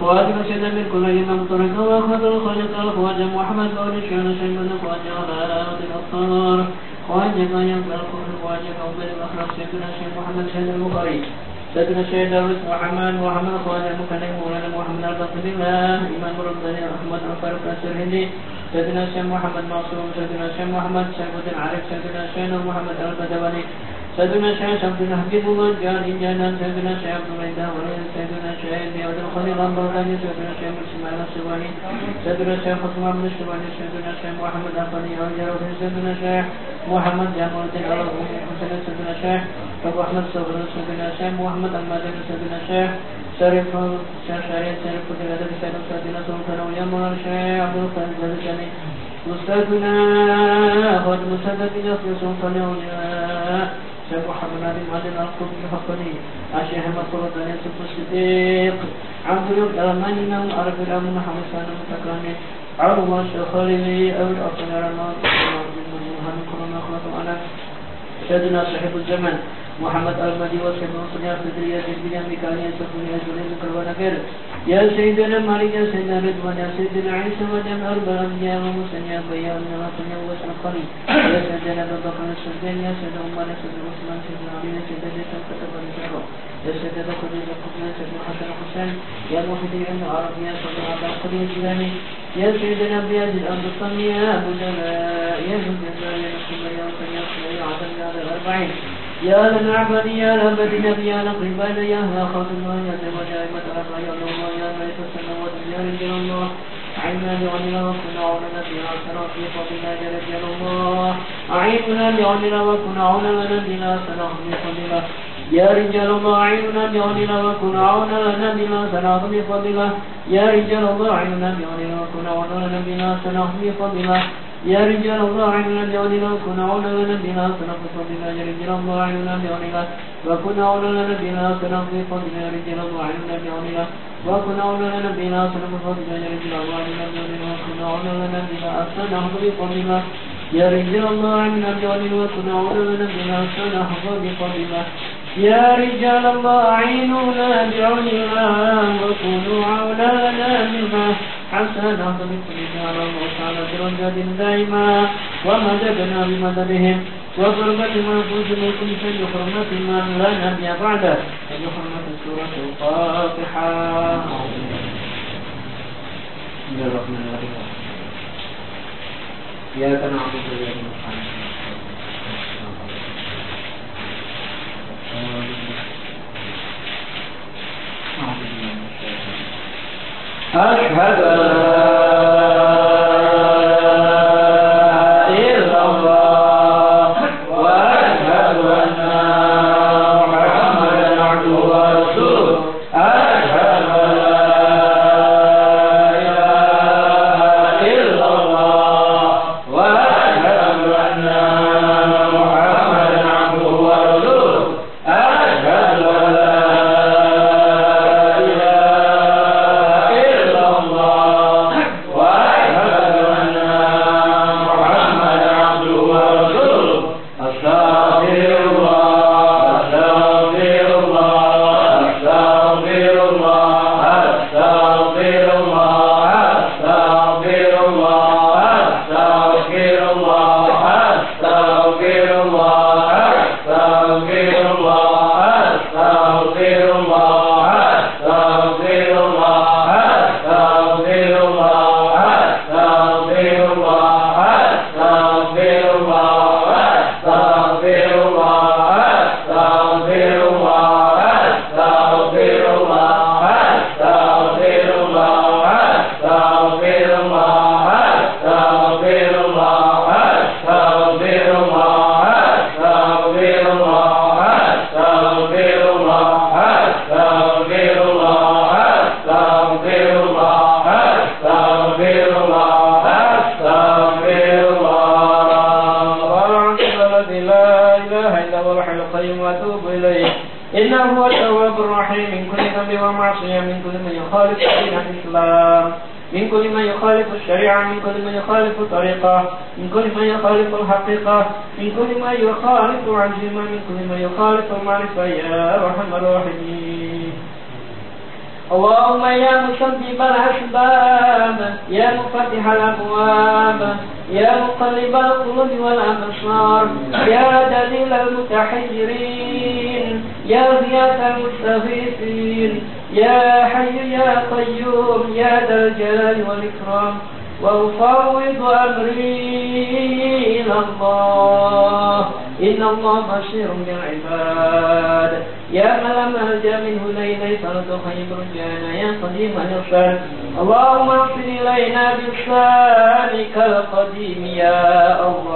خواجه بشنا من كل إمام ترك وأخذ الخالق خواجه محمد بن شان شيخ بن خواجه غلاوة الأبصار خواجه ما ينبغي الخروج خواجه أو بن مخرج سيدنا شيخ محمد شان البخاري سيدنا الشيخ داوود محمد محمد خواجه مكلم مولانا محمد البصري الله إمام رباني أحمد أنصار بن السرهندي سيدنا الشيخ محمد معصوم سيدنا الشيخ محمد شيخ بن عارف سيدنا الشيخ محمد البدواني سيدنا شيخ عبد المحكم مجان إن جانا سيدنا شيخ عبد الغيدا وليد سيدنا شيخ عبد الخليل البغدادي سيدنا شيخ مسلمان السباني سيدنا شعيب خصمان بن السباني سيدنا شيخ محمد أفني أو جروح سيدنا شيخ محمد جامع الدين أبو حسين سيدنا شيخ أبو أحمد صبري سيدنا شيخ محمد المدني سيدنا شعيب شريف شعيب شريف الدين أدب سيدنا سيدنا سلطان ويا شيخ عبد القادر مستثنى قد مسدد يخلص فنعجاه سمع محمد مالين القوم حقني أشياء ما قرأت أن تصدق عبد الله من نم أرب الأم محمد سلام تكاني عروة شخري أو الأقنار ما تكاني محمد كرم أخلاق أنا سيدنا صاحب الزمن محمد أحمد وصحب وصنع فدر يا سيدنا مكان يا سفر يا سوري سيدنا غير يا سيدنا مالك يا سيدنا رضوان يا سيدنا عيسى سيدنا أربعهم يا ومسن يا بيا ونواتن يا سيدنا قري يا سيدنا بابا سيدنا السلطان يا سيدنا عمر يا سيدنا عثمان سيدنا علي يا سيدنا جيسان كتب الجرح فاستتب قدس القدس ابن الحسين يا محدي عن عربيا صلى على قدر الجهامي يا سيد الانبياء الأرض الصمياء ابو جماء يا جند يا نقيم يا وطن يا صلى يا عدم يا الاربعين يا المعبد يا الابد النبي يا نقيبان يا خاطر الله يا زمان يا مدرسه يا نوم يا ميت السماوات يا رجل الله أعنا لغننا وكنا عوننا في عسنا في فضلنا جلت يد الله أعيننا لغننا وكنا عوننا لنبينا سنحن فضلنا يا رجال الله عيننا بعيننا وكن عونا لنا بما سنعظم بفضله يا رجال الله عيننا بعيننا وكن عونا لنا بما سنعظم بفضله يا رجال الله عيننا بعيننا وكن عونا لنا بما سنعظم بفضله يا رجال الله عيننا بعيننا وكن عونا لنا بما سنعظم بفضله يا رجال الله عيننا بعيننا وكن عونا لنا بما سنعظم بفضله يا رجال الله عيننا بعيننا وكن عونا لنا بما سنعظم بفضله يا رجال الله عيننا بعيننا وكن عونا لنا بما سنعظم بفضله يا رجال الله أعينونا بعوننا وكونوا عونا لنا بنا حتى بكل دار وصال برجاد دائما ومددنا بمددهم. وضربة منفوس من كل شيء حرمة من لا نبي بعده أي حرمة سورة الفاتحة. بسم الله الرحمن الرحيم. إياك نعبد وإياك نستعين. أشهد أن لا يخالف عن من يخالف معرفة يا أرحم الراحمين. اللهم يا مسبب الأسباب يا مفتح الأبواب يا مقلب القلوب والأبصار يا دليل المتحيرين يا غياث المستغيثين يا حي يا قيوم يا ذا الجلال والإكرام. وأفوض أمري إلى الله. إن الله بشير بالعباد. يا من ملجا نلجا منه فرد خير يبرجانا يا قديم الإرشاد. اللهم اغفر إلينا بلسانك القديم يا الله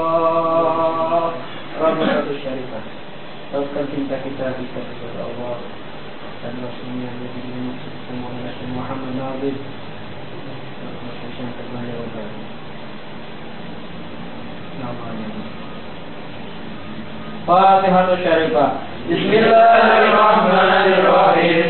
فاتحة شريفة. بسم الله الرحمن الرحيم.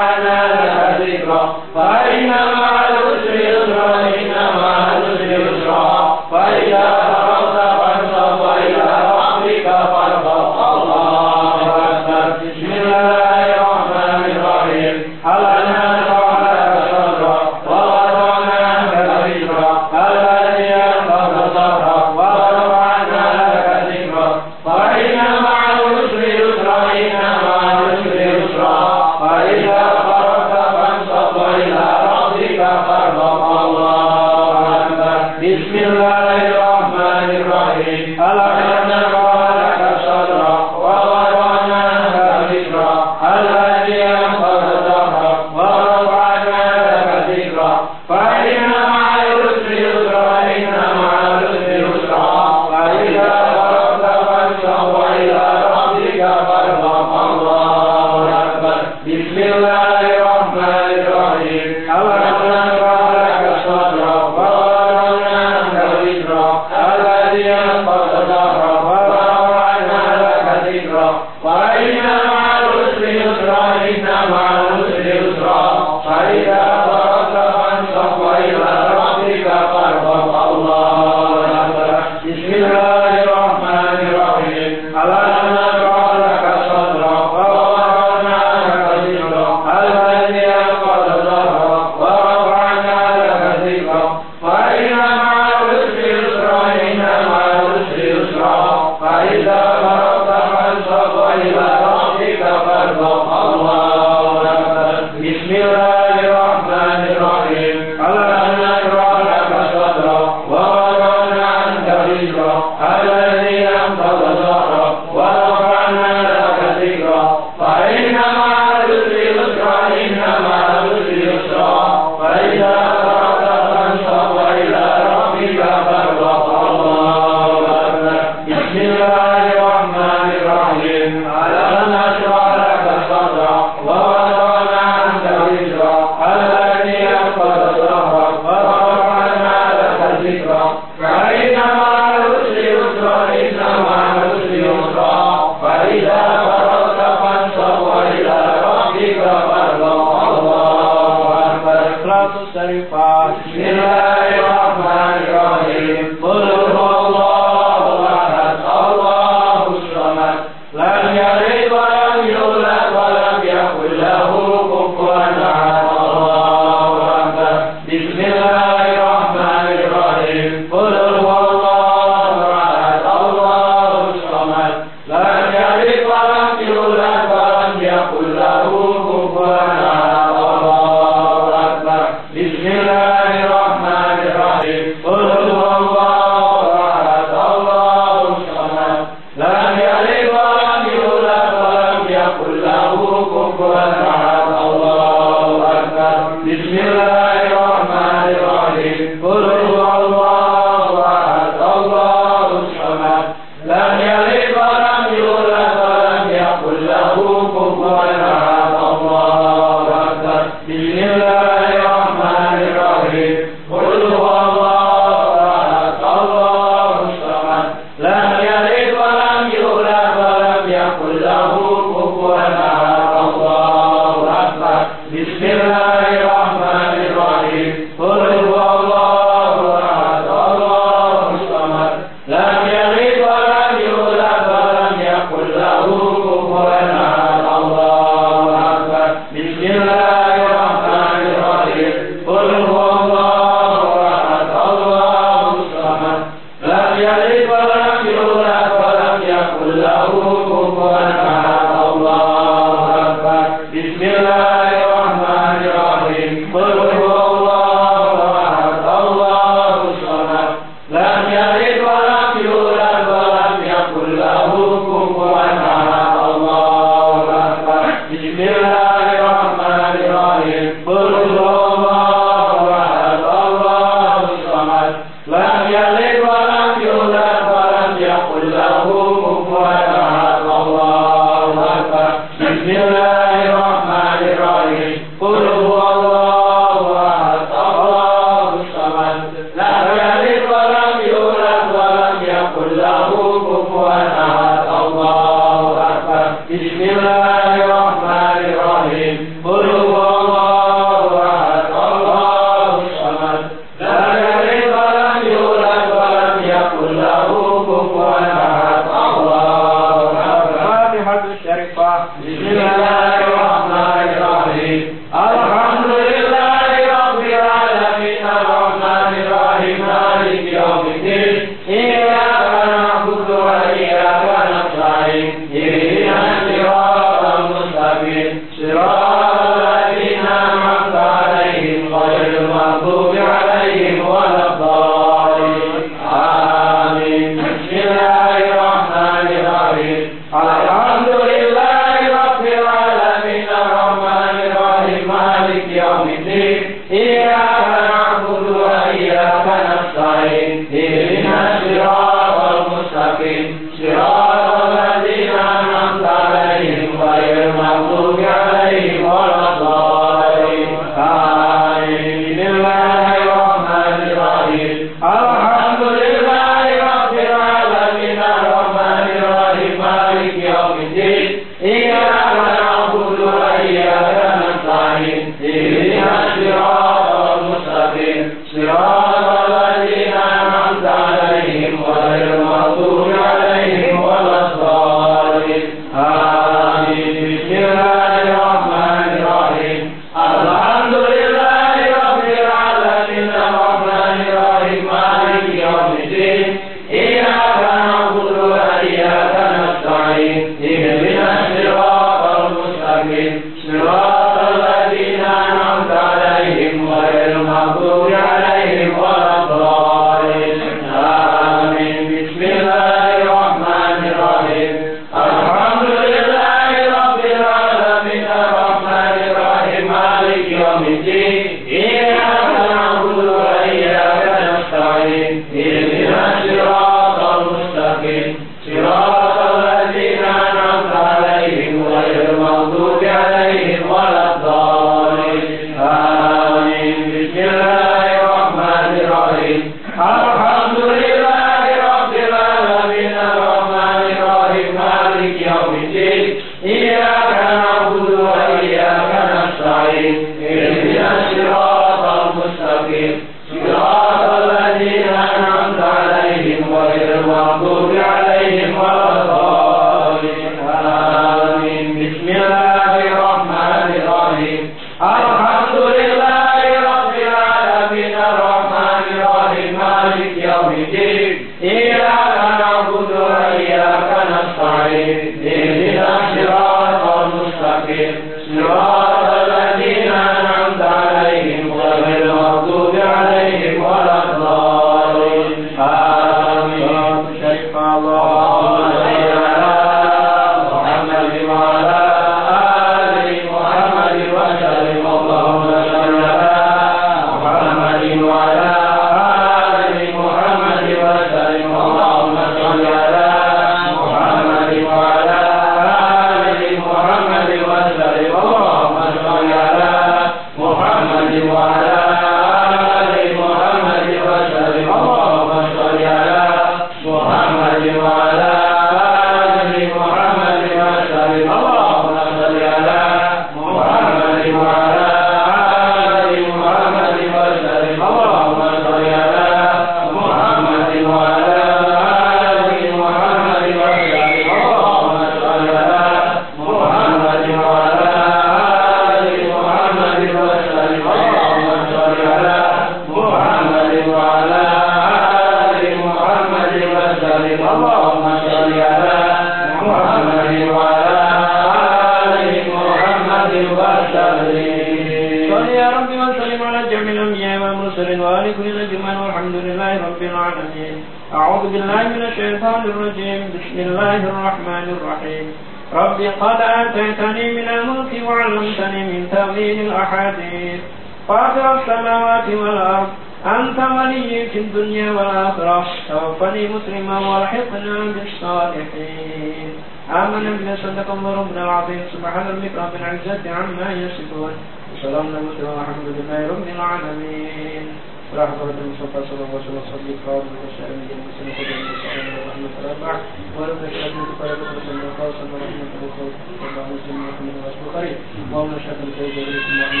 رب العزة عما يصفون. وسلام المسلم والحمد لله رب العالمين. ورحمة المصطفى صلى الله عليه وسلم قال وسائر المسلمين قدر المسلمين ورحمة الأربع ورحمة الأربع فرد وسلم قال صلى الله عليه وسلم الله مسلم محمد والبخاري اللهم شهد الفوز إليكم وعلى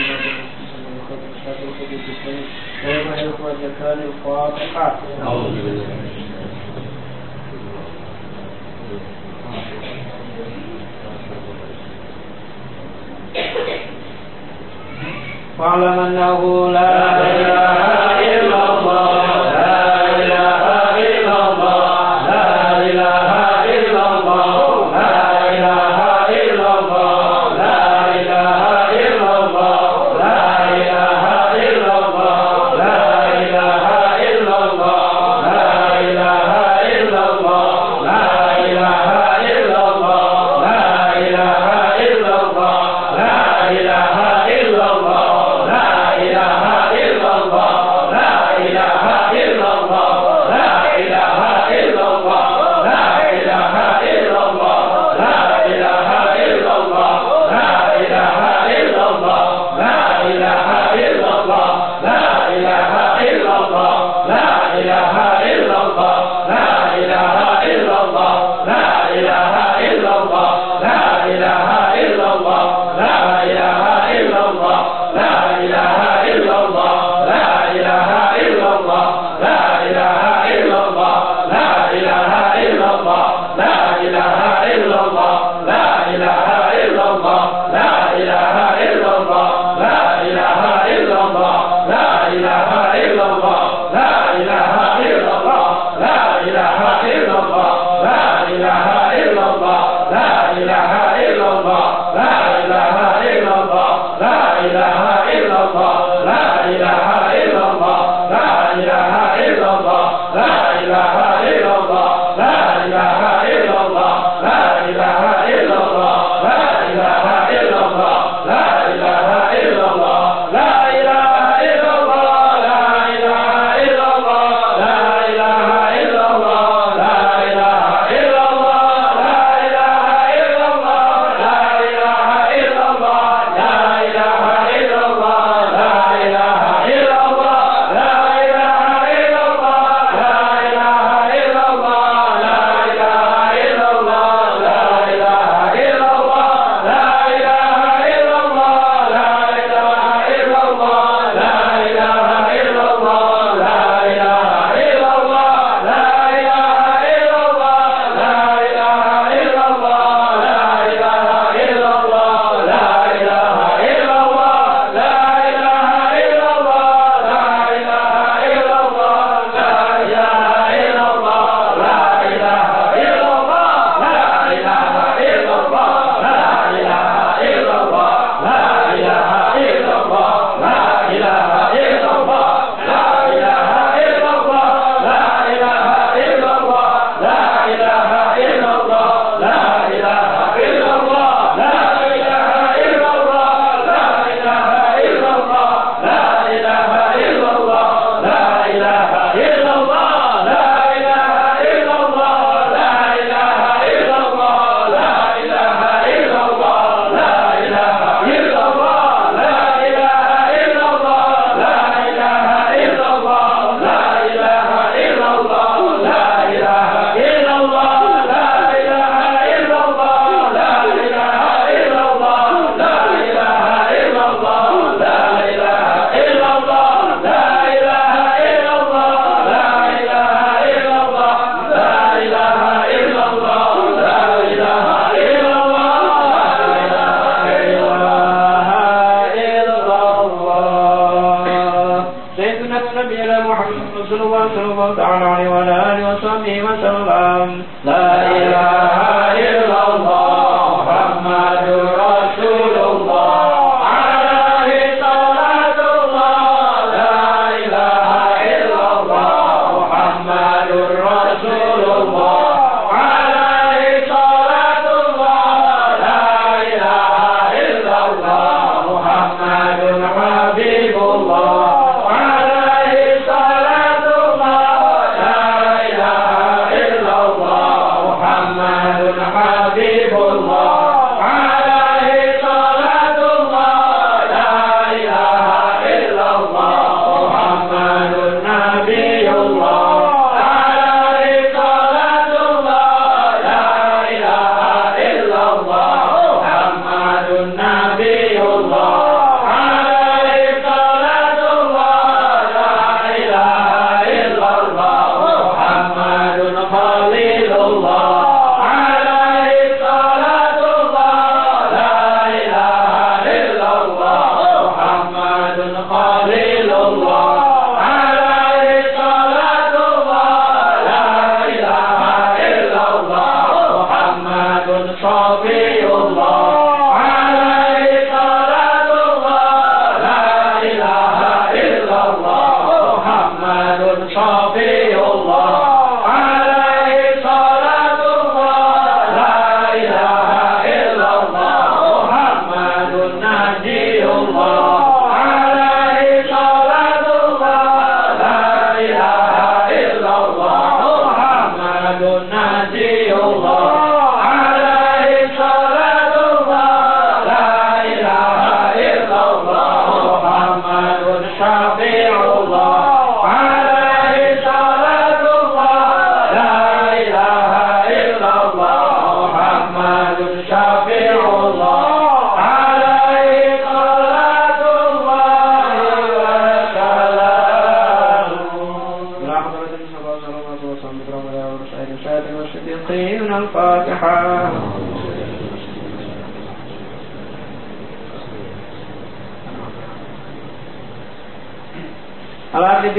وخير الخلق الخير الثاني ويظهر الفاتحة الفاتحة واعلم أنه لا إله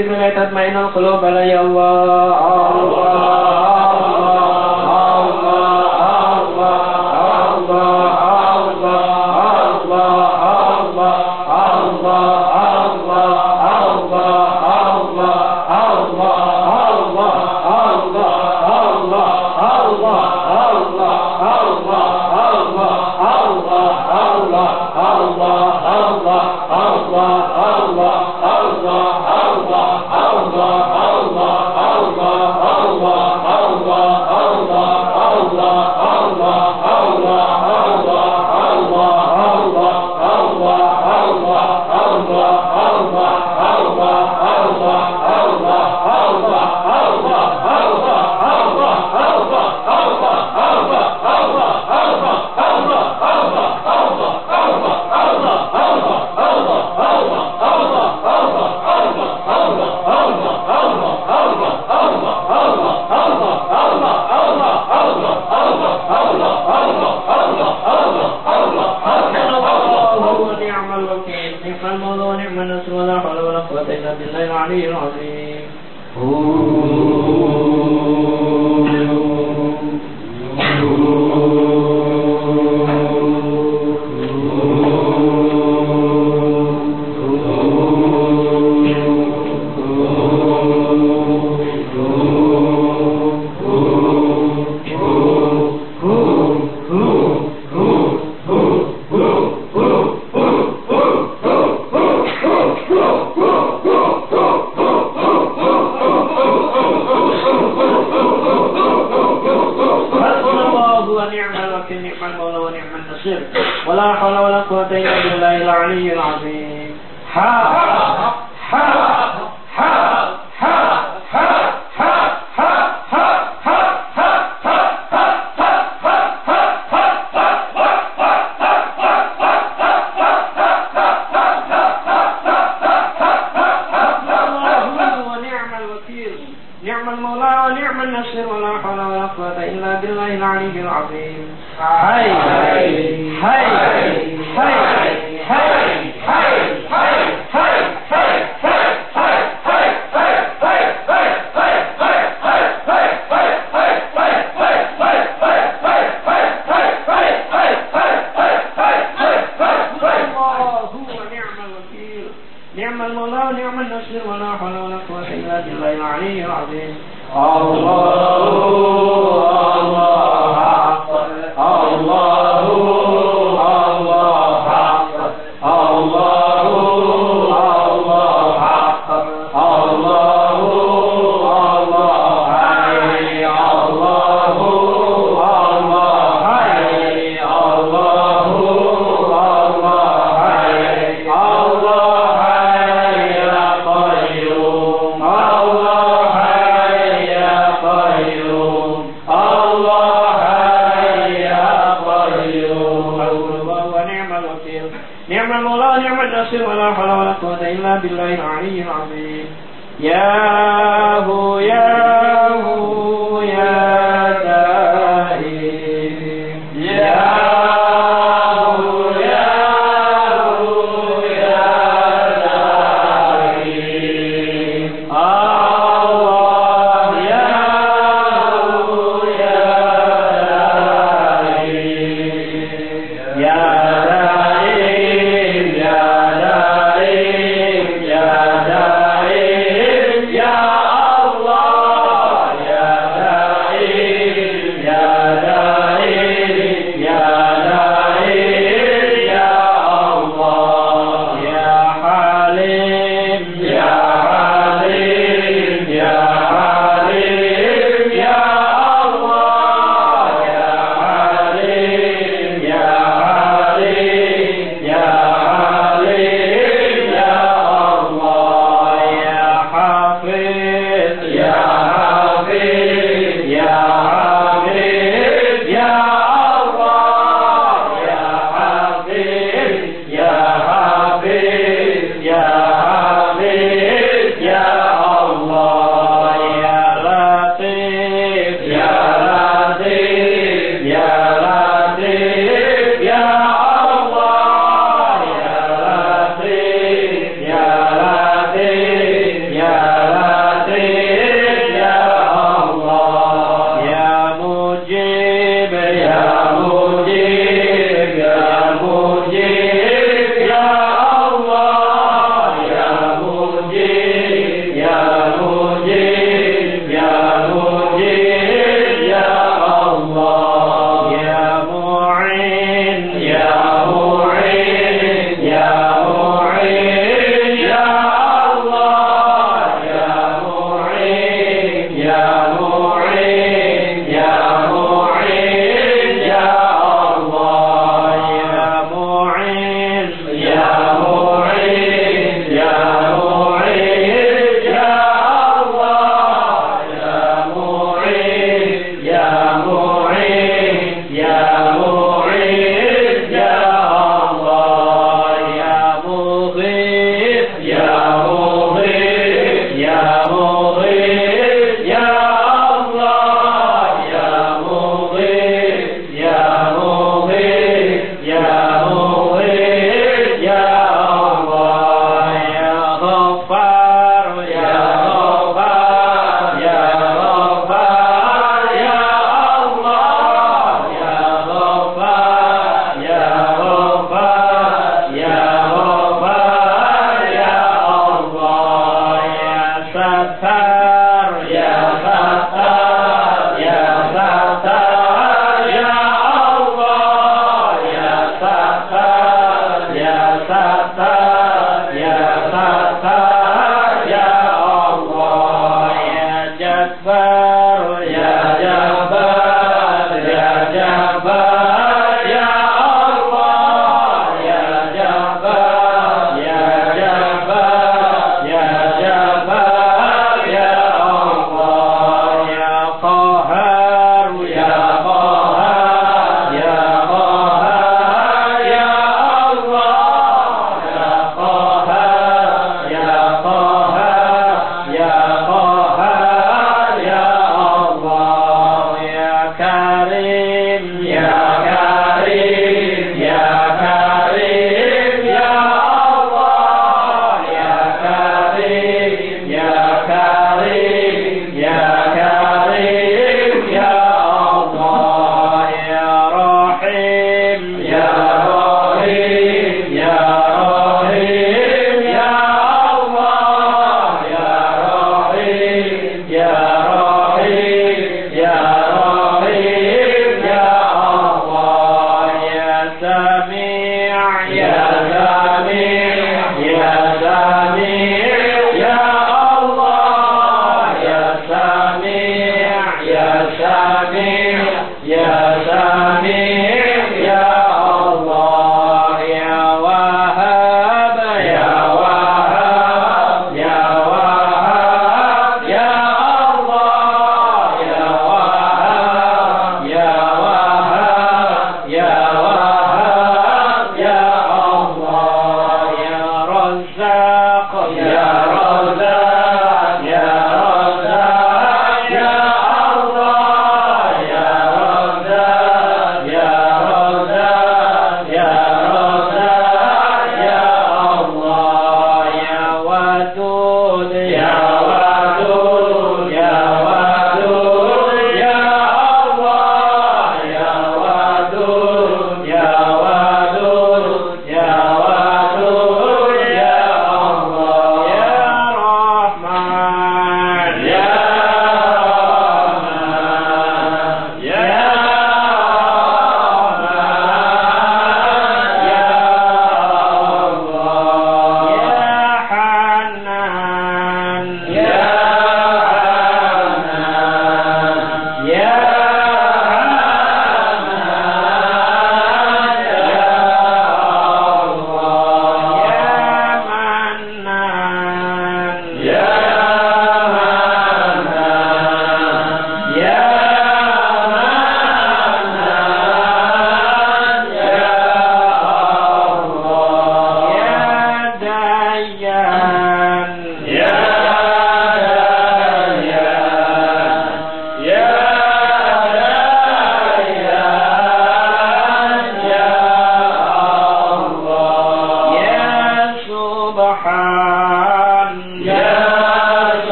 قلبنا تطمئن القلوب بلى يا الله الله Allah, Allah, Allah, Allah. Allah 马丽颖老师 نفس ولا حول ولا قوة إلا بالله العلي العظيم. يا هو يا هو يا دار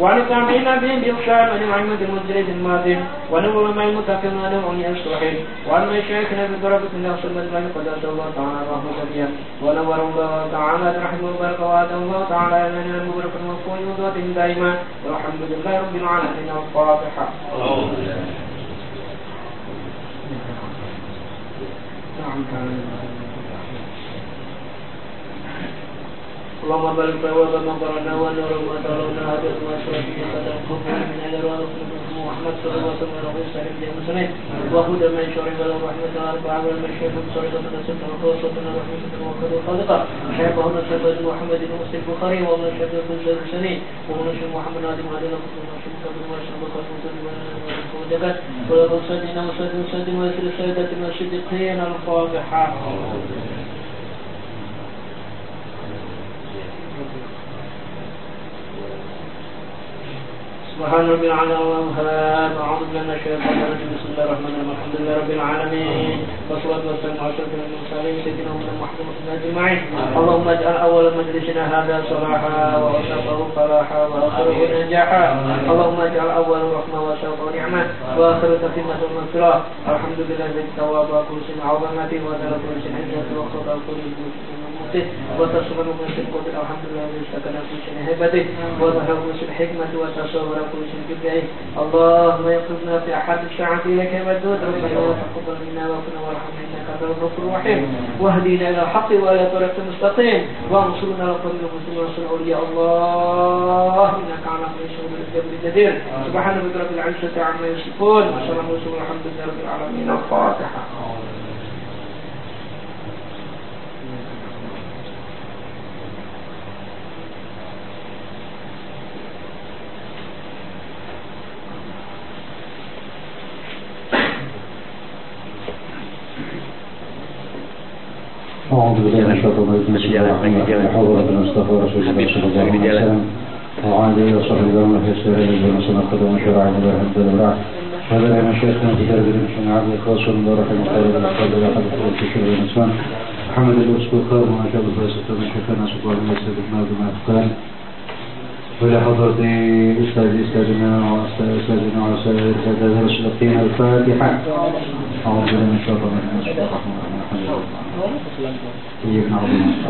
وعن التعبير به بإخشاء من يعمد المدرج الماضي ونور ما يمتكن له أن يستحيل وأن شيخنا بضربة النفس المجمع قدس الله تعالى الله بها ونور الله تعالى رحمه وبارك وآتى الله تعالى من المبارك المغفور وذاته دائما. والحمد لله رب العالمين الفاتحة. نعم تعالى. اللهم بارك فواب من قرانا ونورا وترونا عدد واشرفين قد انقذنا من أجل محمد صلى الله عليه وسلم وهدى من شر له رحمة وارفع عمل من شيخ صعيدة نسيت وقوصتنا رحمة وقد وخلقة شيخه نسيت محمد ومسلم البخاري ومن شر كل شر سنين ومن شر محمد عدم عدل ومن شر قبل ومن شر بخاري وجبت ولكن سدنا وسدنا وسدنا وسدنا وسدنا وسدنا وسدنا وسدنا وسدنا وسدنا سبحان ربي العلى والوهاب أعوذ بالله من الشيطان الرجيم. بسم الله الرحمن الرحيم. الحمد لله رب العالمين. والصلاة والسلام على أشرف المرسلين سيدنا محمد أجمعين. اللهم اجعل أول مجلسنا هذا صلاحا ووسطه فلاحا وآخره نجاحا. اللهم اجعل أول رحمة وسوف نعمة وآخر تتمة مغفرة. الحمد لله الذي تواب كل سن عظمة وذل كل سن عزة وقضى كل نفسه وتصور من القدر الحمد لله الذي استكن كل شيء هبته وظهر كل شيء حكمة وتصور كل شيء جبعه اللهم يقظنا في أحد الشعب إليك مدود ربنا وتقبل منا وكنا وارحمنا إنك أنت الغفور الرحيم. واهدنا إلى الحق وإلى طريق المستقيم وانصرنا على طريق المسلمين وانصر أولياء الله. إنك على كل شيء قدير. سبحان ربك رب العزة عما يصفون. وسلام والحمد لله رب العالمين. الفاتحة. أعوذ بالله من الشيطان الرجيم. بسم الله الرحمن الرحيم. حضرة المصطفى رسول الله صلى الله عليه وسلم وعلى آله وصحبه ومن في السائل بما سنة قدم شرع الله الحمد لله هذا من شيخنا كتاب بن شمع عبد الخاص المبارك المختار الخالد أحد الخلق في شرع الإنسان محمد الأسبوع خير وما شاء الله من سبحانه وإلى أستاذ أستاذنا وأستاذنا وسائر سادة المسلمين الفاتحة. أعوذ بالله من الشيطان الرجيم. بسم الله الرحمن الرحيم. إياك نعبد ونستعين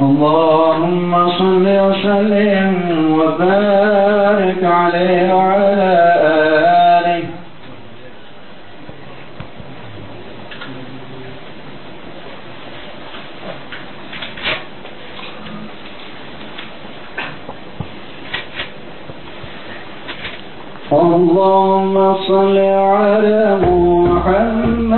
اللهم صل وسلم وبارك عليه وعلى آله اللهم صل على محمد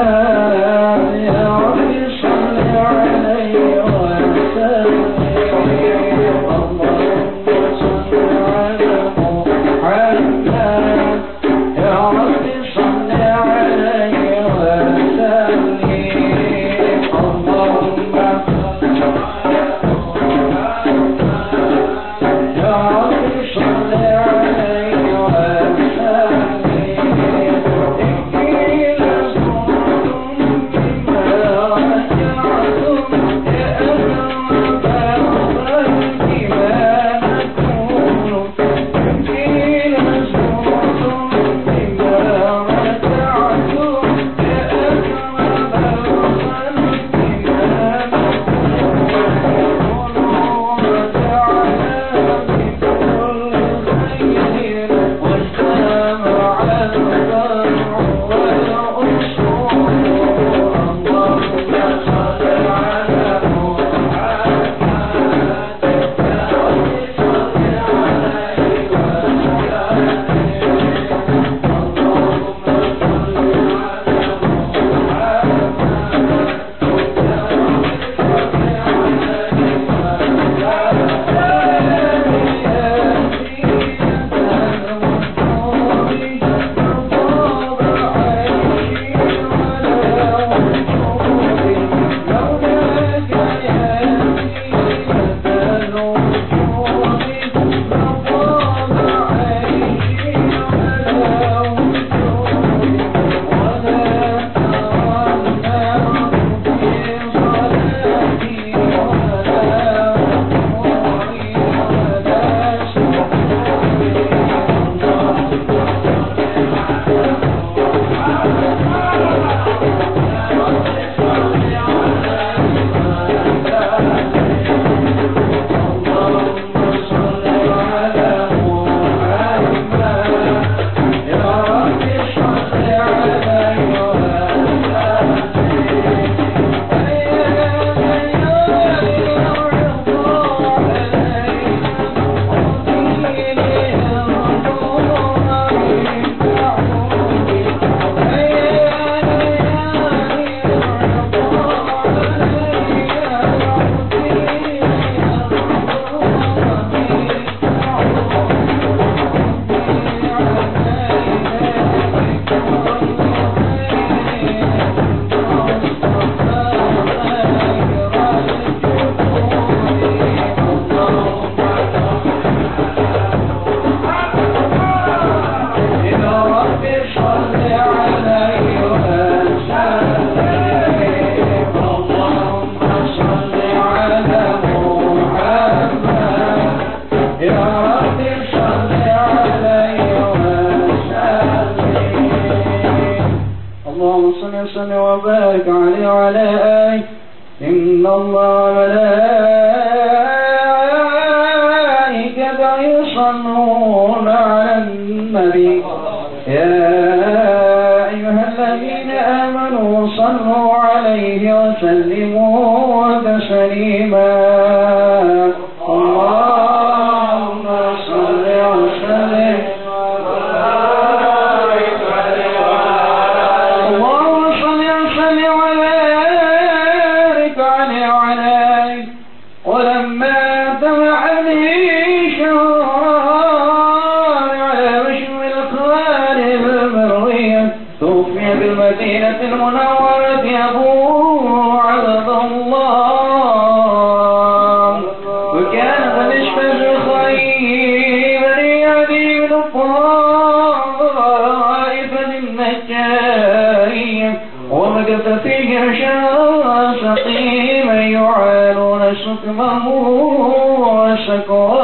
go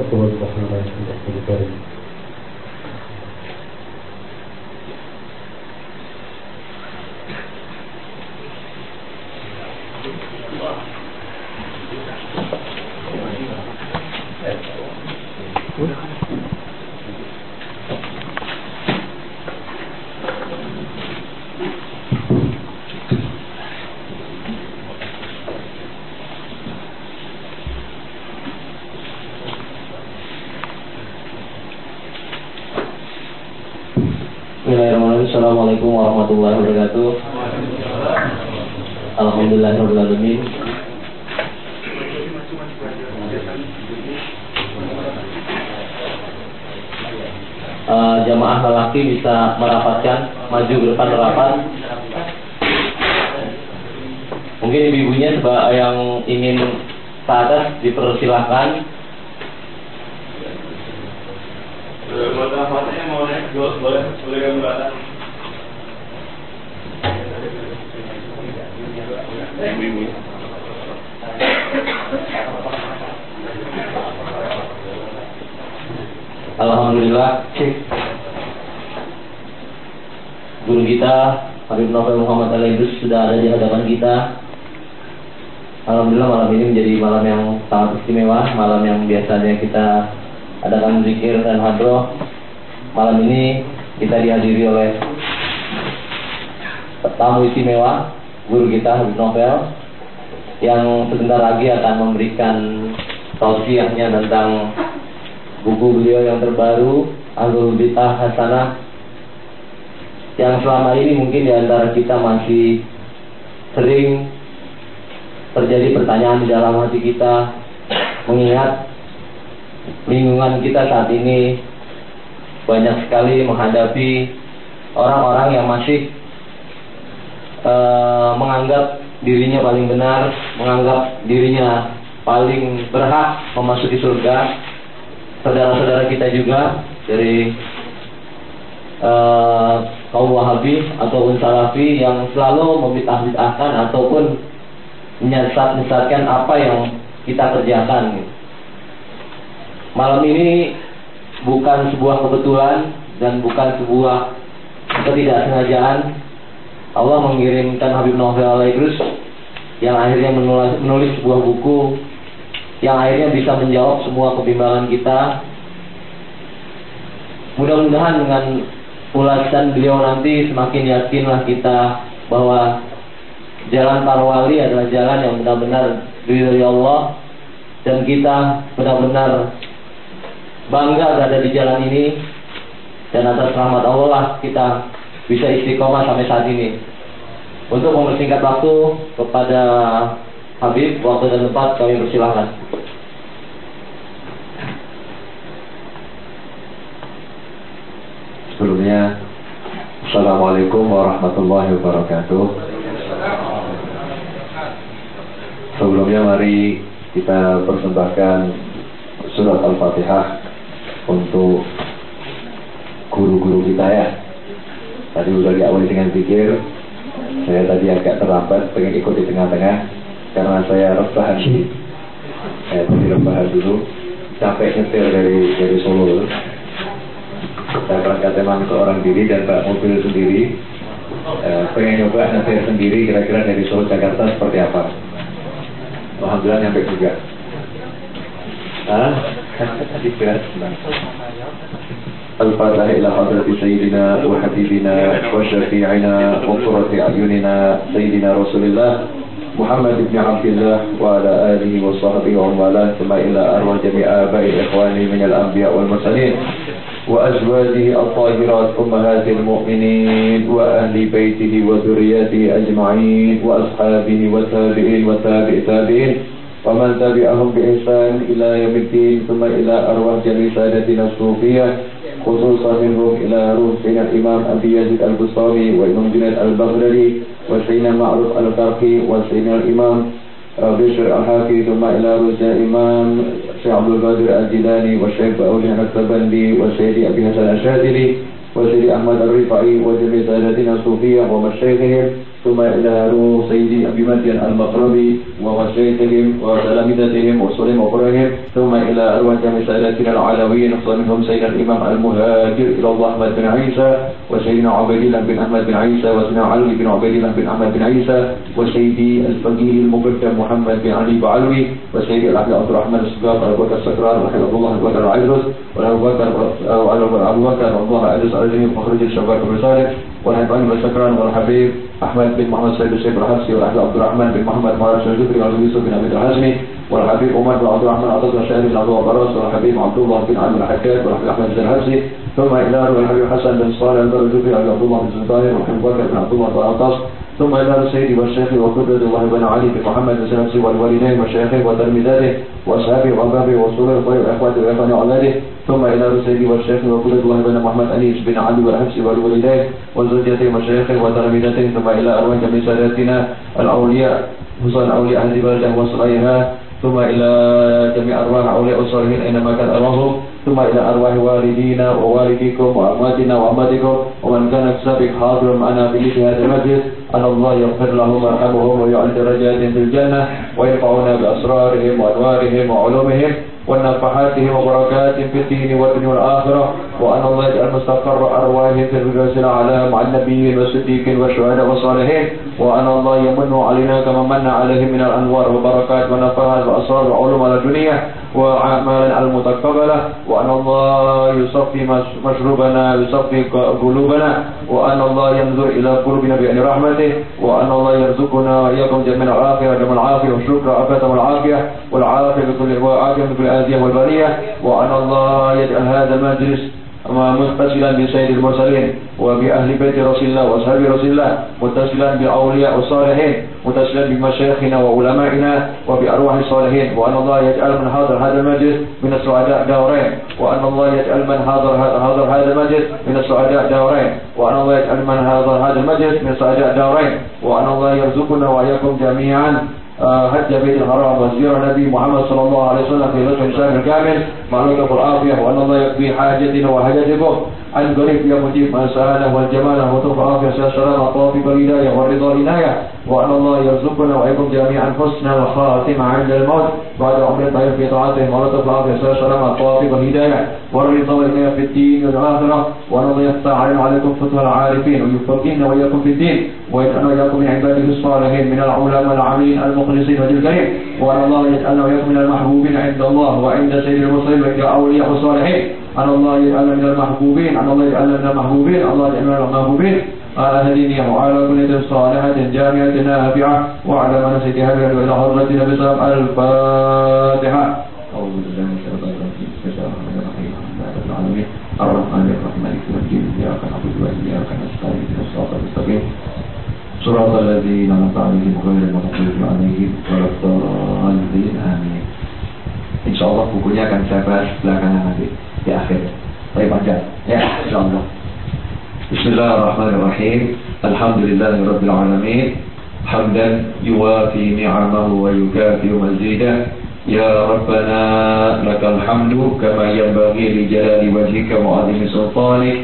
أقوى الرحمن الرحيم Bismillahirrahmanirrahim. warahmatullahi wabarakatuh. Alhamdulillahirrahmanirrahim. Eh, jamaah lelaki bisa merapatkan maju ke depan rapat. Mungkin ibu-ibunya yang ingin ke atas dipersilahkan. Foto-fotonya mau naik, boleh, boleh gambar atas. Ibu-ibu. Alhamdulillah Guru kita Habib Novel Muhammad Al sudah ada di hadapan kita. Alhamdulillah malam ini menjadi malam yang sangat istimewa Malam yang biasanya kita adakan zikir dan hadroh. Malam ini kita dihadiri oleh tamu istimewa Guru kita Habib Novel Yang sebentar lagi akan memberikan tausiahnya tentang buku beliau yang terbaru Ahlul Bid'ah Hasanah yang selama ini mungkin di antara kita masih sering terjadi pertanyaan di dalam hati kita mengingat lingkungan kita saat ini banyak sekali menghadapi orang-orang yang masih eh, menganggap dirinya paling benar, menganggap dirinya paling berhak memasuki surga. Saudara-saudara kita juga dari eh, kaum Wahabi ataupun Salafi yang selalu membid'ah-bid'ahkan ataupun menyesat-nyesatkan apa yang kita kerjakan. Malam ini bukan sebuah kebetulan dan bukan sebuah ketidaksengajaan. Allah mengirimkan Habib Novel Alaidrus yang akhirnya menulis, menulis sebuah buku yang akhirnya bisa menjawab semua kebimbangan kita. Mudah-mudahan dengan ulasan beliau nanti semakin yakinlah kita bahwa jalan para wali adalah jalan yang benar-benar dari Allah dan kita benar-benar bangga berada di jalan ini dan atas rahmat Allah lah kita bisa istiqomah sampai saat ini. Untuk mempersingkat waktu kepada Habib, waktu dan tempat kami persilahkan. Sebelumnya Assalamualaikum warahmatullahi wabarakatuh. Sebelumnya mari kita persembahkan surat Al-Fatihah untuk guru-guru kita ya. Tadi udah diawali dengan pikir Saya tadi agak terlambat pengen ikut di tengah-tengah Karena saya rebahan. Saya tadi rebahan dulu. Capek nyetir dari, dari Solo saya berangkat memang seorang diri dan bawa mobil sendiri eh, pengen nyoba nanti sendiri kira-kira dari Solo Jakarta seperti apa Alhamdulillah nyampe juga ah berat الفاتحة إلى حضرة سيدنا وحبيبنا وشفيعنا وقرة أعيننا سيدنا رسول الله محمد بن عبد الله وعلى آله وصحبه ومن والاه ثم إلى أرواح جميع آباء الإخوان من الأنبياء والمرسلين وأزواجه الطاهرات أمهات المؤمنين وأهل بيته وذرياته أجمعين وأصحابه والتابعين والتابع تابعين. ومن تبعهم بإحسان إلى يوم الدين ثم إلى أرواح جميع سادتنا الصوفية خصوصا منهم إلى روح سيدنا الإمام أبي يزيد البصاري وإمام جنيد البغدادي وسيدنا معروف القرقي وسيدنا الإمام بشر الحافي ثم إلى روح الإمام الشيخ عبد القادر الجيلاني والشيخ أولي السبندي وسيدي أبي حسن الشاذلي وسيدي أحمد الرفعي وجميع سادتنا الصوفية ومشايخهم. ثم إلى روح سيدي أبي مدين المقربي ومشايخهم وتلامذتهم وصلهم وقرهم ثم إلى أرواح جميع سادتنا العلويين منهم سيدنا الإمام المهاجر إلى الله أحمد بن عيسى وسيدنا عبيد الله بن أحمد بن عيسى وسيدنا علي بن عبيد الله بن أحمد بن عيسى وسيدي الفقيه المقدم محمد بن علي بعلوي وسيدي العبد عبد الرحمن السقاف أبو بكر السكران وحفظ الله أبو بكر العيدرس وأبو بكر وأبو بكر الله عز وجل مخرج الشباب الرسالة والحبان والسكران والحبيب أحمد بن محمد سيد الشيخ الحبسي والحبيب عبد الرحمن بن محمد مارس الجبري والحبيب يوسف بن أبي الحزمي والحبيب عمر بن عبد الرحمن عبد الله الشهري بن عبد الله براس والحبيب عبد الله بن علي الحكاك والحبيب أحمد بن الحبسي ثم إلى والحبيب حسن بن صالح البر الجبري عبد الله بن زبير والحبيب بكر بن عبد الله بن عطاس ثم إلى سيدي والشيخ وقدرة الله بن علي بن محمد بن سلمسي والوالدين وشيخه وتلميذاته وأصحابه وأبابه وصوله وطيب إخواته وإخوانه وأولاده. ثم إلى سيدي والشيخ وقدرة الله بن محمد أنيس بن علي والحبسي والوالدين وزوجته وشيخه وتلميذته ثم إلى أرواح جميع ساداتنا الأولياء خصوصا أولياء هذه البلدة وصليها ثم إلى جميع أرواح أولياء الصالحين أينما كان أرواحهم. ثم إلى أرواح والدينا ووالديكم وأمواتنا وأمواتكم. ومن كان سابق حاضر معنا في هذا المجلس أن الله يغفر لهم ويرحمهم ويعلي درجاتهم في الجنة وينفعنا بأسرارهم وأنوارهم وعلومهم ونفحاتهم وبركاتهم في الدين والدنيا والآخرة وأن الله يجعل مستقر أرواحهم في الفردوس الأعلى مع النبيين والصديقين والشهداء والصالحين وأن الله يمن علينا كما من عليهم من الأنوار والبركات والنفحات وأسرار وعلوم على الدنيا. وأعمالا المتقبلة وأن الله يصفي مشروبنا يصفي قلوبنا وأن الله ينظر إلى قلوبنا بعين رحمته وأن الله يرزقنا وإياكم جميع العافية وجميع العافية والشكر عافية والعافية والعافية بكل وعافية بكل آذية والبرية وأن الله يجعل هذا المجلس متصلا بسيد المرسلين وبأهل بيت رسول الله وأصحاب رسول الله متصلا بأولياء الصالحين متصلا بمشايخنا وعلمائنا وبأرواح الصالحين وأن الله يجعل من حاضر هذا المجلس من السعداء دورين وأن الله يجعل من حاضر حاضر هذا المجلس من السعداء دورين وأن الله يجعل من حاضر هذا المجلس من السعداء دورين وأن الله يرزقنا وإياكم جميعا. حج بيت الحرام وزيارة النبي محمد صلى الله عليه وسلم في رجل شهر كامل مع لطف العافية وأن الله يقضي حاجتنا وحاجتكم عن قريب يا مجيب ما سأله والجمال وطف العافية السلام الطوافق الهداية والرضا العناية. وأن الله يرزقنا وإياكم جميعا حسن الخاتمة عند الموت. بعد عمر طيب في طاعته ولطف العافية السلام الطوافق الهداية والرضا والعناية في الدين والآخرة. وأن الله يفتح علينا وعليكم العارفين ويفقهنا وإياكم في الدين. ويجعلنا وإياكم من عباده الصالحين من العلماء العاملين المخلصين وجل الكريم. وأن الله يجعلنا وإياكم من المحبوبين عند الله وعند سيد المرسلين وعند أولياء الصالحين. أن الله يجعلنا من المحبوبين أن الله يجعلنا من المحبوبين الله يجعلنا من المحبوبين على هديني وعلى كل صالحة جامعة نافعة وعلى مناسكها إلى حضرتنا بسلام الفاتحة. أعوذ بالله من الشيطان الرجيم. الله الرحمن الرحيم. الحمد لله العالمين. مالك يوم الدين. إياك نعبد وإياك نستعين. اهدنا الصراط المستقيم. صراط الذين أنعمت عليهم غير المغضوب عليهم ولا الضالين. آمين. Insya Allah bukunya akan saya bahas belakangan nanti. في آخره طيب عجال إن الله. بسم الله الرحمن الرحيم. الحمد لله رب العالمين. حمدا يوافي نعمه ويكافئ مزيده. يا ربنا لك الحمد كما ينبغي لجلال وجهك وعظيم سلطانك.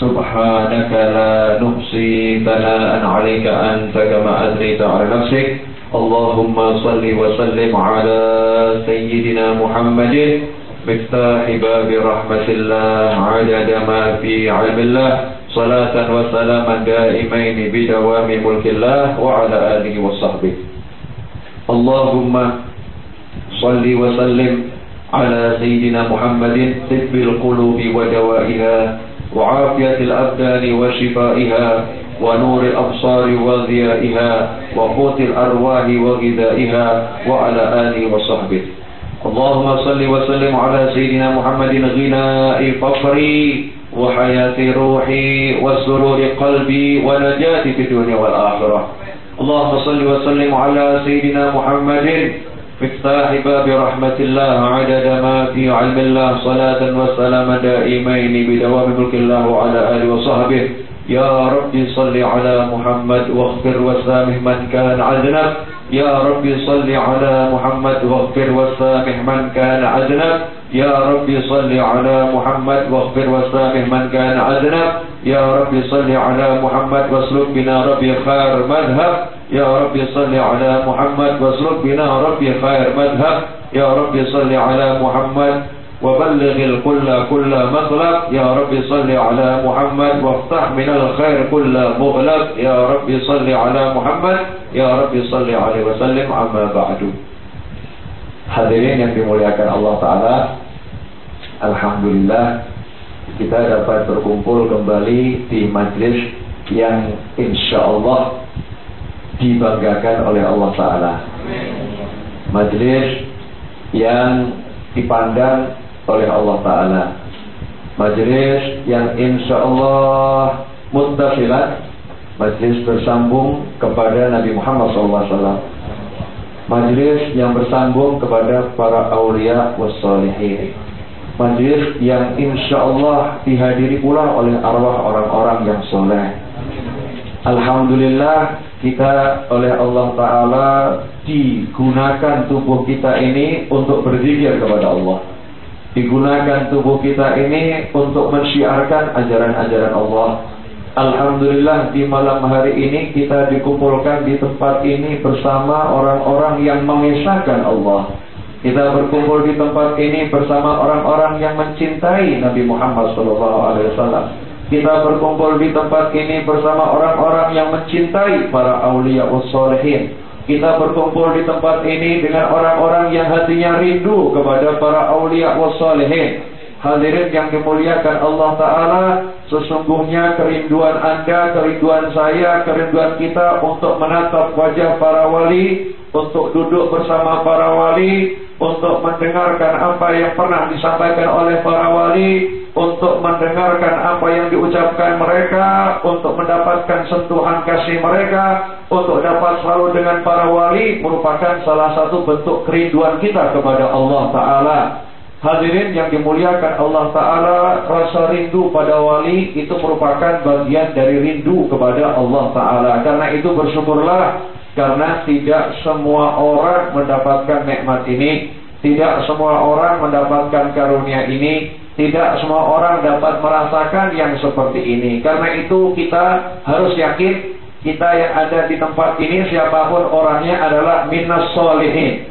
سبحانك لا نحصي ثناء عليك أنت كما أثنيت على نفسك. اللهم صل وسلم على سيدنا محمد. مفتاح باب رحمة الله عدد ما في علم الله صلاة وسلاما دائمين بدوام ملك الله وعلى آله وصحبه. اللهم صل وسلم على سيدنا محمد طب القلوب ودوائها وعافية الأبدان وشفائها ونور الأبصار وضيائها وقوت الأرواح وغذائها وعلى آله وصحبه. اللهم صل وسلم على سيدنا محمد غناء فقري وحياة روحي وسرور قلبي ونجاة في الدنيا والآخرة. اللهم صل وسلم على سيدنا محمد. مفتاح باب رحمة الله عدد ما في علم الله صلاة وسلام دائمين بدوام ملك الله وعلى آله وصحبه. يا رب صل على محمد واغفر وسامح من كان أذنب يا رب صل على محمد واغفر وسامح من كان أذنب يا رب صل على محمد واغفر وسامح من كان أذنب يا رب صل على محمد واسلك بنا ربي خير مذهب يا رب صل على محمد واسلك بنا ربي خير مذهب يا رب صل على محمد وبلغ الكل كل مطلب يا رب صل على محمد وافتح من الخير كل مغلق يا رب صل على محمد يا رب صل عليه وسلم أما بعد Hadirin yang dimuliakan Allah Ta'ala Alhamdulillah Kita dapat berkumpul kembali di majlis yang insya Allah dibanggakan oleh Allah Ta'ala Majlis yang dipandang oleh Allah Ta'ala. Majlis yang insya Allah muttasilat Majlis bersambung kepada Nabi Muhammad SAW Majlis yang bersambung kepada para awliya wassalihin Majlis yang insya Allah dihadiri pula oleh arwah orang-orang yang soleh. Alhamdulillah kita oleh Allah Ta'ala digunakan tubuh kita ini untuk berzikir kepada Allah Digunakan tubuh kita ini untuk mensyiarkan ajaran-ajaran Allah Alhamdulillah di malam hari ini kita dikumpulkan di tempat ini bersama orang-orang yang mengesahkan Allah. Kita berkumpul di tempat ini bersama orang-orang yang mencintai Nabi Muhammad SAW. Kita berkumpul di tempat ini bersama orang-orang yang mencintai para awliya wassalihin. Kita berkumpul di tempat ini dengan orang-orang yang hatinya rindu kepada para awliya wassalihin. Hadirin yang dimuliakan Allah Ta'ala Sesungguhnya kerinduan anda, kerinduan saya, kerinduan kita Untuk menatap wajah para wali Untuk duduk bersama para wali Untuk mendengarkan apa yang pernah disampaikan oleh para wali Untuk mendengarkan apa yang diucapkan mereka Untuk mendapatkan sentuhan kasih mereka Untuk dapat selalu dengan para wali Merupakan salah satu bentuk kerinduan kita kepada Allah Ta'ala. Hadirin yang dimuliakan Allah Ta'ala Rasa rindu pada wali Itu merupakan bagian dari rindu kepada Allah Ta'ala. Karena itu bersyukurlah Karena tidak semua orang mendapatkan nikmat ini Tidak semua orang mendapatkan karunia ini Tidak semua orang dapat merasakan yang seperti ini. Karena itu kita harus yakin Kita yang ada di tempat ini Siapa pun orangnya adalah minas solihin.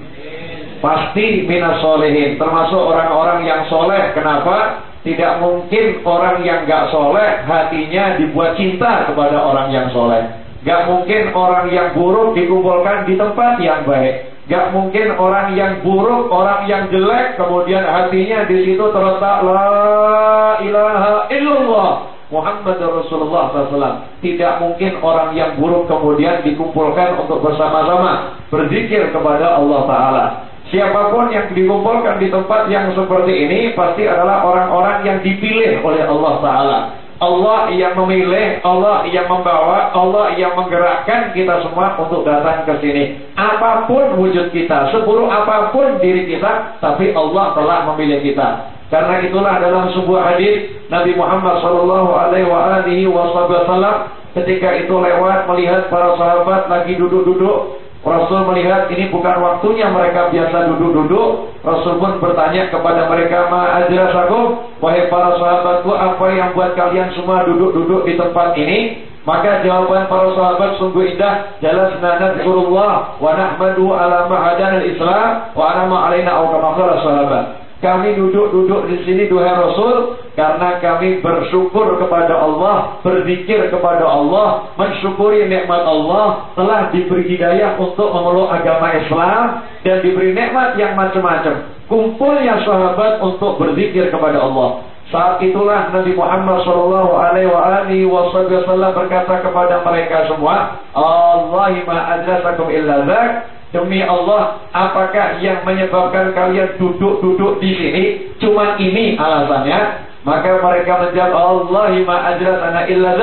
Pasti minas solehin Termasuk orang-orang yang soleh. Kenapa? Tidak mungkin orang yang gak soleh Hatinya dibuat cinta kepada orang yang soleh. Gak mungkin orang yang buruk dikumpulkan di tempat yang baik Gak mungkin orang yang buruk, orang yang jelek Kemudian hatinya di situ terletak La ilaha illallah Muhammad Rasulullah SAW Tidak mungkin orang yang buruk kemudian dikumpulkan untuk bersama-sama Berzikir kepada Allah Ta'ala Siapa pun yang dikumpulkan di tempat yang seperti ini pasti adalah orang-orang yang dipilih oleh Allah Ta'ala. Allah yang memilih, Allah yang membawa, Allah yang menggerakkan kita semua untuk datang ke sini. Apa pun wujud kita, seburuk apa pun diri kita, tapi Allah telah memilih kita. Karena itulah dalam sebuah hadis Nabi Muhammad Shallallahu Alaihi Wasallam ketika itu lewat melihat para sahabat lagi duduk-duduk Rasul melihat ini bukan waktunya mereka biasa duduk-duduk. Rasul pun bertanya kepada mereka, Ma adrasakum, wahai para sahabatku, apa yang buat kalian semua duduk-duduk di tempat ini? Maka jawaban para sahabat sungguh indah. Jalan senana zikrullah wa nahmadu ala ma'adan al-islam wa anama alaina au kama sahabat. Kami duduk-duduk di sini duhai Rasul karena kami bersyukur kepada Allah, berzikir kepada Allah, mensyukuri nikmat Allah telah diberi hidayah untuk memeluk agama Islam dan diberi nikmat yang macam-macam. Kumpulnya sahabat untuk berzikir kepada Allah. Saat itulah Nabi Muhammad Shallallahu Alaihi Wasallam berkata kepada mereka semua, Allahumma adrasakum illa zak Demi Allah, apakah yang menyebabkan kalian duduk-duduk di sini? Cuma ini alasannya. Maka mereka menjawab, Allahumma ajratana illa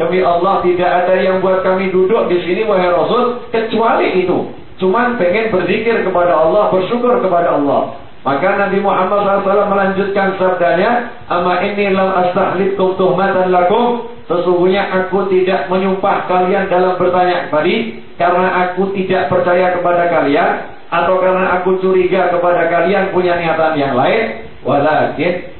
Demi Allah tidak ada yang buat kami duduk di sini wahai Rasul kecuali itu. Cuma pengen berzikir kepada Allah, bersyukur kepada Allah. Maka Nabi Muhammad SAW melanjutkan sabdanya, Ama ini lam astahlidkum tuhmatan lakum. Sesungguhnya aku tidak menyumpah kalian dalam bertanya tadi karena aku tidak percaya kepada kalian atau karena aku curiga kepada kalian punya niatan yang lain. Walakin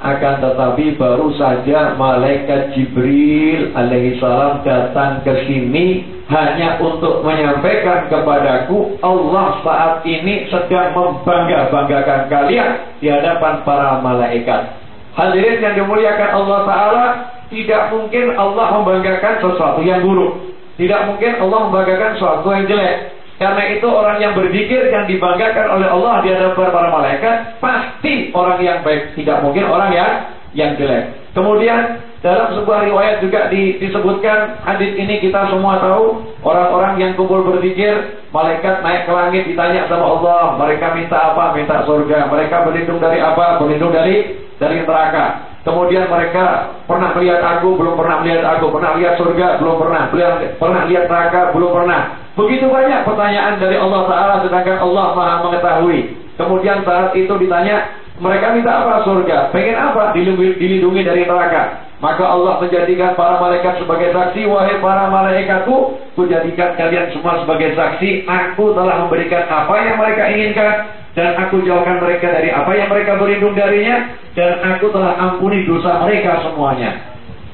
akan tetapi baru saja malaikat Jibril alaihissalam datang ke sini hanya untuk menyampaikan kepadaku Allah saat ini sedang membangga-banggakan kalian di hadapan para malaikat. Hadirin yang dimuliakan Allah Ta'ala tidak mungkin Allah membanggakan sesuatu yang buruk. Tidak mungkin Allah membanggakan sesuatu yang jelek. Karena itu orang yang berzikir yang dibanggakan oleh Allah di hadapan para malaikat pasti orang yang baik. Tidak mungkin orang yang yang jelek. Kemudian dalam sebuah riwayat juga di, disebutkan hadis ini kita semua tahu orang-orang yang kumpul berzikir malaikat naik ke langit ditanya sama Allah mereka minta apa minta surga mereka berlindung dari apa berlindung dari dari neraka Kemudian mereka pernah melihat aku, belum pernah melihat aku, pernah lihat surga, belum pernah, pernah lihat neraka, belum pernah. Begitu banyak pertanyaan dari Allah Taala sedangkan Allah Maha mengetahui. Kemudian saat itu ditanya, mereka minta apa surga? Pengen apa? Dilindungi, dilindungi dari neraka. Maka Allah menjadikan para malaikat sebagai saksi, wahai para malaikatku, kujadikan kalian semua sebagai saksi, aku telah memberikan apa yang mereka inginkan, dan aku jauhkan mereka dari apa yang mereka berlindung darinya dan aku telah ampuni dosa mereka semuanya.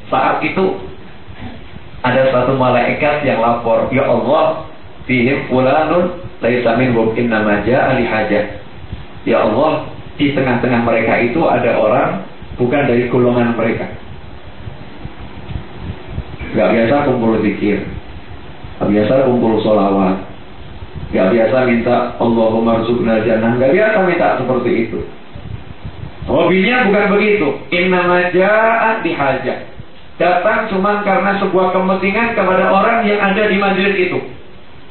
Saat itu ada satu malaikat yang lapor, "Ya Allah, fihim fulanun laisa minhum innama ja'a li hajah." Ya Allah, di tengah-tengah mereka itu ada orang bukan dari golongan mereka. Gak biasa kumpul zikir, gak biasa kumpul solawat, Gak biasa minta Allahumma rizukna jannah. Gak biasa minta seperti itu. Hobinya bukan begitu. Inna ja'at dihajat. Datang cuma karena sebuah kepentingan kepada orang yang ada di majelis itu.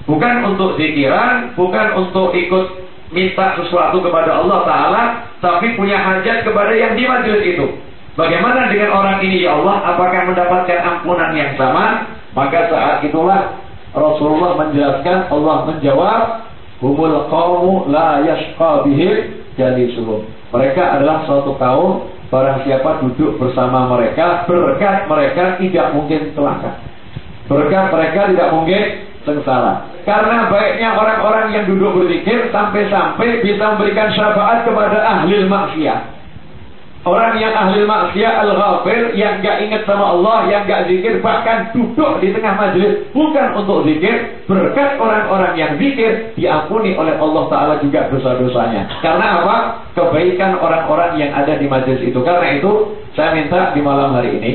Bukan untuk zikiran, bukan untuk ikut minta sesuatu kepada Allah Ta'ala, tapi punya hajat kepada yang di majelis itu. Bagaimana dengan orang ini ya Allah? Apakah mendapatkan ampunan yang sama? Maka saat itulah Rasulullah menjelaskan Allah menjawab humul qawmu la yashqa bihim jalisuhum mereka adalah suatu kaum barang siapa duduk bersama mereka berkat mereka tidak mungkin celaka. Berkat mereka tidak mungkin sengsara. Karena baiknya orang-orang yang duduk berzikir sampai-sampai bisa memberikan syafaat kepada ahli maksiat Orang yang ahli maksiat al-ghafir yang gak ingat sama Allah, yang gak zikir, bahkan duduk di tengah majelis bukan untuk zikir, berkat orang-orang yang zikir diampuni oleh Allah Taala juga dosa-dosanya. Karena apa? Kebaikan orang-orang yang ada di majelis itu. Karena itu saya minta di malam hari ini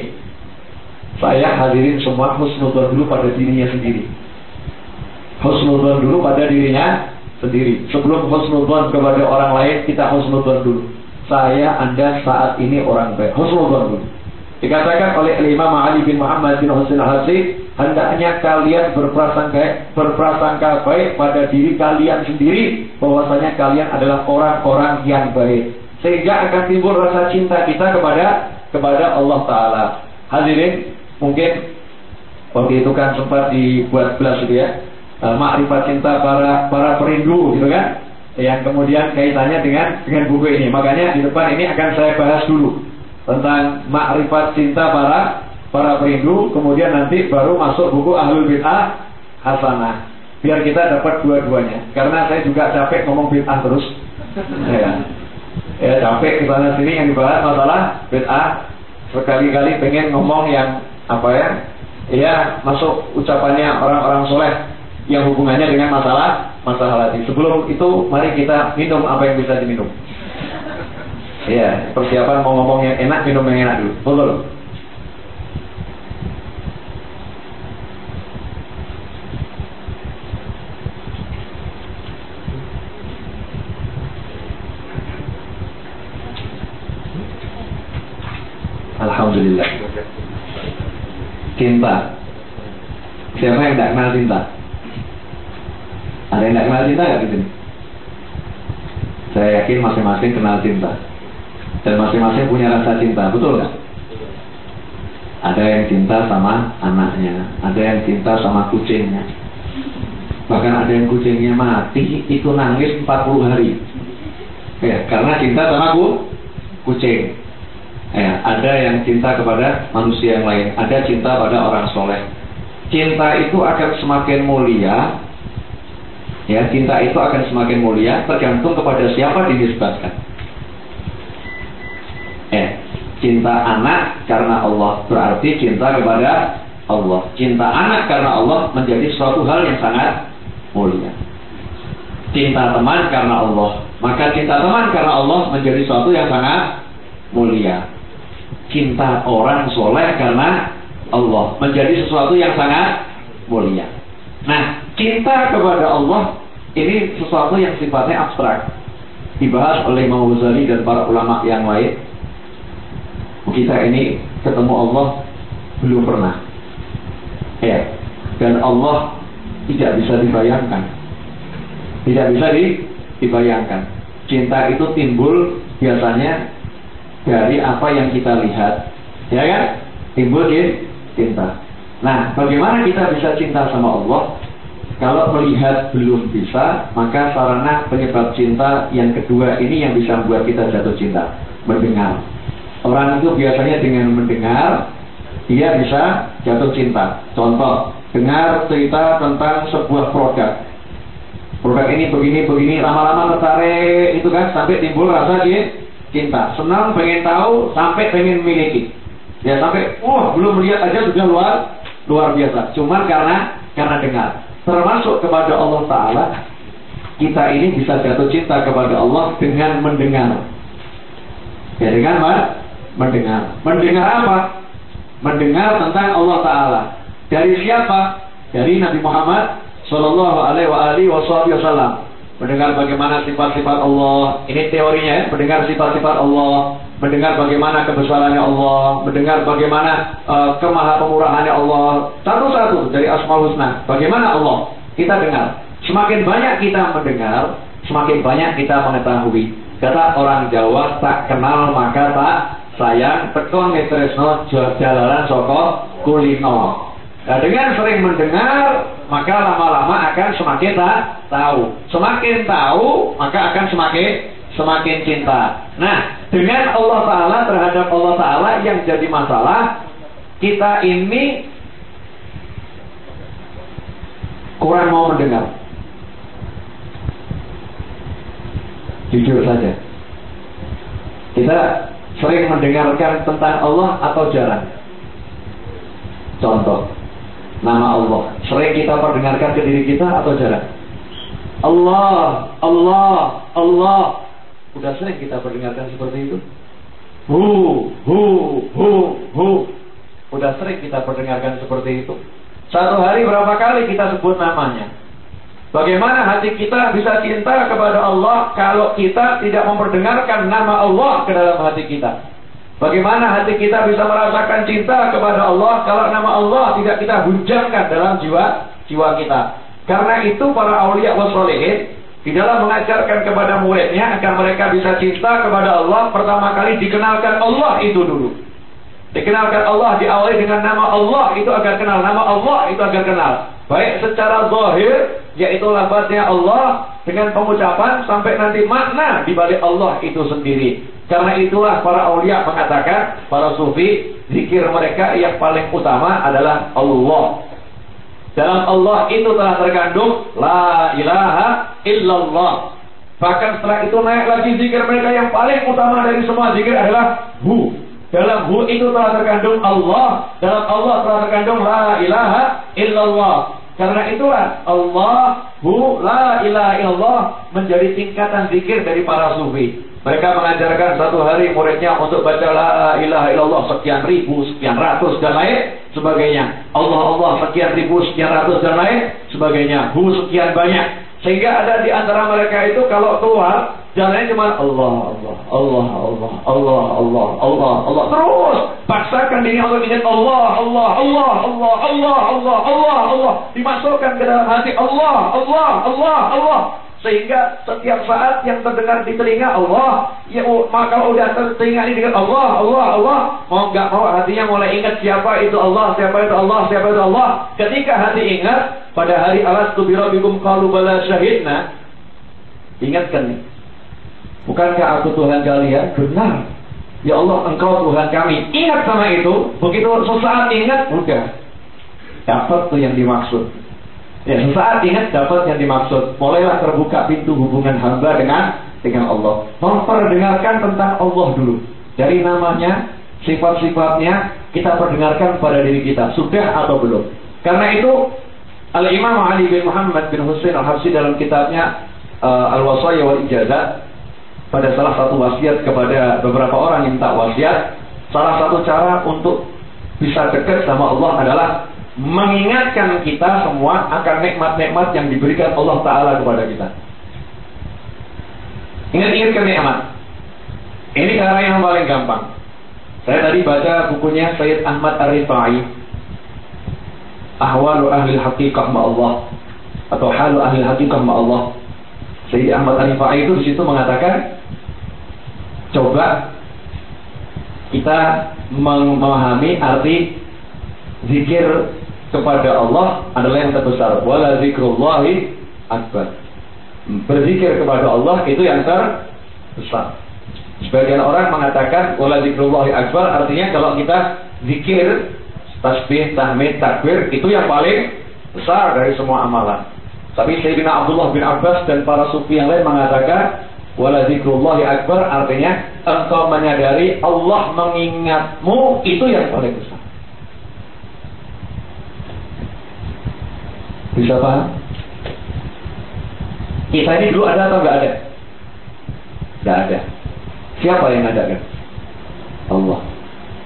saya hadirin semua husnudzon dulu pada dirinya sendiri. Husnudzon dulu pada dirinya sendiri. Sebelum husnudzon kepada orang lain, kita husnudzon dulu saya Anda saat ini orang baik. Husnul Dikatakan oleh Imam Ali bin Muhammad bin Husain al-Hasib, hendaknya kalian berprasangka berprasangka baik pada diri kalian sendiri bahwasanya kalian adalah orang-orang yang baik. Sehingga akan timbul rasa cinta kita kepada kepada Allah Ta'ala. Hadirin, mungkin waktu itu kan sempat dibuat belas gitu ya, e, makrifat cinta para para perindu gitu kan, yang kemudian kaitannya dengan dengan buku ini. Makanya di depan ini akan saya bahas dulu tentang makrifat cinta para para perindu, kemudian nanti baru masuk buku Ahlul Bid'ah Hasanah. Biar kita dapat dua-duanya. Karena saya juga capek ngomong bid'ah terus. ya. ya capek ke sana sini yang dibahas masalah bid'ah. Sekali-kali pengen ngomong yang apa ya? Ya masuk ucapannya orang-orang soleh yang hubungannya dengan masalah masalah hati. Sebelum itu mari kita minum apa yang bisa diminum. Ya, persiapan mau ngomong yang enak, minum yang enak dulu. Betul. Alhamdulillah. Cinta. Siapa yang tidak kenal cinta? Ada yang tidak kenal cinta nggak di sini? Saya yakin masing-masing kenal cinta. Dan masing-masing punya rasa cinta, betul nggak? Ada yang cinta sama anaknya, ada yang cinta sama kucingnya. Bahkan ada yang kucingnya mati, itu nangis 40 hari. Ya, karena cinta sama ku, kucing. Ya, ada yang cinta kepada manusia yang lain, ada cinta pada orang soleh. Cinta itu akan semakin mulia, ya cinta itu akan semakin mulia tergantung kepada siapa dinisbatkan. Eh, cinta anak karena Allah berarti cinta kepada Allah. Cinta anak karena Allah menjadi suatu hal yang sangat mulia. Cinta teman karena Allah, maka cinta teman karena Allah menjadi suatu yang sangat mulia cinta orang soleh karena Allah menjadi sesuatu yang sangat mulia. Nah, cinta kepada Allah ini sesuatu yang sifatnya abstrak. Dibahas oleh Imam Ghazali dan para ulama yang lain. Kita ini ketemu Allah belum pernah. Ya. Dan Allah tidak bisa dibayangkan. Tidak bisa di, dibayangkan. Cinta itu timbul biasanya dari apa yang kita lihat. Ya kan? Timbul cinta. Nah, bagaimana kita bisa cinta sama Allah? Kalau melihat belum bisa, maka sarana penyebab cinta yang kedua ini yang bisa membuat kita jatuh cinta. Mendengar. Orang itu biasanya dengan mendengar, dia bisa jatuh cinta. Contoh, dengar cerita tentang sebuah produk. Produk ini begini, begini, lama-lama tertarik, itu kan, sampai timbul rasa cinta. Senang, pengen tahu, sampai pengen memiliki. Ya sampai, oh belum melihat aja sudah luar luar biasa. Cuman karena karena dengar. Termasuk kepada Allah Taala, kita ini bisa jatuh cinta kepada Allah dengan mendengar. Ya dengan apa? Mendengar. Mendengar apa? Mendengar tentang Allah Taala. Dari siapa? Dari Nabi Muhammad Sallallahu Alaihi Wasallam mendengar bagaimana sifat-sifat Allah. Ini teorinya ya, mendengar sifat-sifat Allah, mendengar bagaimana kebesarannya Allah, mendengar bagaimana uh, kemaha pemurahannya Allah. Satu-satu dari Asmaul Husna. Bagaimana Allah? Kita dengar. Semakin banyak kita mendengar, semakin banyak kita mengetahui. Kata orang Jawa, tak kenal maka tak sayang. Tekon metresno jalalan soko kulino. Nah, dengan sering mendengar, maka lama-lama akan semakin tak tahu. Semakin tahu, maka akan semakin semakin cinta. Nah, dengan Allah Ta'ala terhadap Allah Ta'ala yang jadi masalah, kita ini kurang mau mendengar. Jujur saja. Kita sering mendengarkan tentang Allah atau jarang? Contoh, nama Allah. Sering kita perdengarkan ke diri kita atau jarang? Allah, Allah, Allah. Udah sering kita perdengarkan seperti itu? Hu, hu, hu, hu. Udah sering kita perdengarkan seperti itu. Satu hari berapa kali kita sebut namanya? Bagaimana hati kita bisa cinta kepada Allah kalau kita tidak memperdengarkan nama Allah ke dalam hati kita? Bagaimana hati kita bisa merasakan cinta kepada Allah kalau nama Allah tidak kita hujamkan dalam jiwa jiwa kita. Karena itu para aulia wasolehin di dalam mengajarkan kepada muridnya agar mereka bisa cinta kepada Allah pertama kali dikenalkan Allah itu dulu. Dikenalkan Allah diawali dengan nama Allah itu agar kenal. Nama Allah itu agar kenal. Baik secara zahir yaitu lafaznya Allah dengan pengucapan sampai nanti makna di balik Allah itu sendiri. Karena itulah para aulia mengatakan, para sufi, zikir mereka yang paling utama adalah Allah. Dalam Allah itu telah terkandung La ilaha illallah. Bahkan setelah itu naik lagi zikir mereka yang paling utama dari semua zikir adalah Hu. Dalam hu itu telah terkandung Allah, dalam Allah telah terkandung la ilaha illallah. Karena itulah Allah hu la ilaha illallah menjadi tingkatan zikir dari para sufi. Mereka mengajarkan satu hari muridnya untuk baca la ilaha illallah sekian ribu, sekian ratus dan lain sebagainya. Allah Allah sekian ribu, sekian ratus dan lain sebagainya. Hu sekian banyak. Sehingga ada di antara mereka itu kalau keluar Jalannya cuma Allah, Allah, Allah, Allah, Allah, Allah, Allah, Allah. Terus paksakan diri untuk ingat Allah, Allah, Allah, Allah, Allah, Allah, Allah, Allah. Dimasukkan ke dalam hati Allah, Allah, Allah, Allah. Sehingga setiap saat yang terdengar di telinga Allah, ya maka udah telinga ini dengan Allah, Allah, Allah, mau nggak mau hatinya mulai ingat siapa itu Allah, siapa itu Allah, siapa itu Allah. Ketika hati ingat pada hari alas tu birabikum qalu bala syahidna, ingatkan nih Bukankah aku Tuhan kalian? Benar. Ya Allah, engkau Tuhan kami. Ingat sama itu. Begitu sesaat ingat, udah. Dapat tuh yang dimaksud. Ya, sesaat ingat dapat yang dimaksud. Mulailah terbuka pintu hubungan hamba dengan dengan Allah. Memperdengarkan tentang Allah dulu. Dari namanya, sifat-sifatnya, kita perdengarkan pada diri kita. Sudah atau belum? Karena itu, Al-Imam Ali bin Muhammad bin Husain Al-Habsi dalam kitabnya uh, Al-Wasaya wal Ijazah pada salah satu wasiat kepada beberapa orang yang tak wasiat, salah satu cara untuk bisa dekat sama Allah adalah mengingatkan kita semua akan nikmat-nikmat yang diberikan Allah Ta'ala kepada kita. Ingat-ingatkan nikmat. Ini cara yang paling gampang. Saya tadi baca bukunya Sayyid Ahmad Arifai Ahwalu Ahli Hakikah Allah atau Halu Ahli Hakikah Allah. Sayyid Ahmad Arifai itu di situ mengatakan coba kita memahami arti zikir kepada Allah adalah yang terbesar. Wala zikrullahi akbar. Berzikir kepada Allah itu yang terbesar. Sebagian orang mengatakan wala zikrullahi akbar artinya kalau kita zikir tasbih, tahmid, takbir itu yang paling besar dari semua amalan. Tapi Sayyidina Abdullah bin Abbas dan para sufi yang lain mengatakan Wala zikrullahi akbar artinya engkau menyadari Allah mengingatmu itu yang paling besar. Bisa paham? Kita ini dulu ada atau enggak ada? Enggak ada. Siapa yang ada kan? Allah.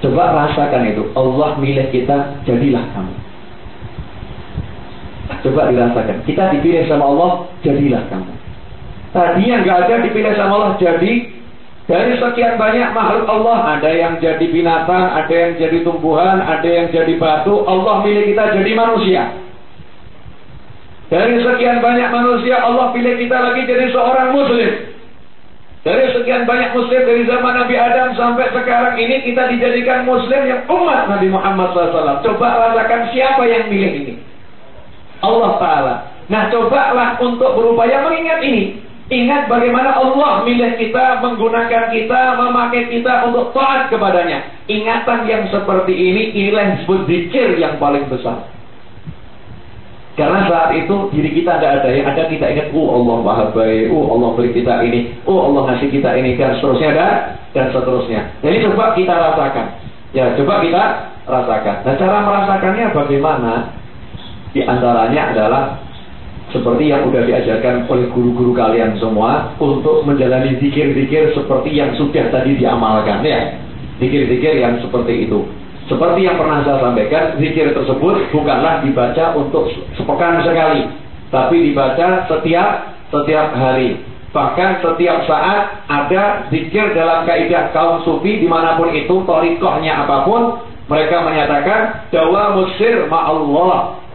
Coba rasakan itu. Allah milih kita, jadilah kamu. Coba dirasakan. Kita dipilih sama Allah, jadilah kamu. Tadi yang nggak ada dipilih sama Allah jadi dari sekian banyak makhluk Allah ada yang jadi binatang, ada yang jadi tumbuhan, ada yang jadi batu. Allah pilih kita jadi manusia. Dari sekian banyak manusia Allah pilih kita lagi jadi seorang muslim. Dari sekian banyak muslim dari zaman Nabi Adam sampai sekarang ini kita dijadikan muslim yang umat Nabi Muhammad SAW. Coba rasakan siapa yang pilih ini. Allah Ta'ala. Nah cobalah untuk berupaya mengingat ini. Ingat bagaimana Allah milih kita, menggunakan kita, memakai kita untuk taat kepadanya. Ingatan yang seperti ini, inilah yang disebut zikir yang paling besar. Karena saat itu diri kita tidak ada yang ada kita ingat, oh Allah maha baik, oh Allah beri kita ini, oh Allah ngasih kita ini dan seterusnya dan dan seterusnya. Jadi coba kita rasakan. Ya coba kita rasakan. Nah cara merasakannya bagaimana? Di antaranya adalah seperti yang sudah diajarkan oleh guru-guru kalian semua untuk menjalani zikir-zikir seperti yang sudah tadi diamalkan ya. Zikir-zikir yang seperti itu. Seperti yang pernah saya sampaikan, zikir tersebut bukanlah dibaca untuk sepekan sekali, tapi dibaca setiap setiap hari. Bahkan setiap saat ada zikir dalam kaidah kaum sufi di mana pun itu, torikohnya apa pun, mereka menyatakan dawa musir ma'allah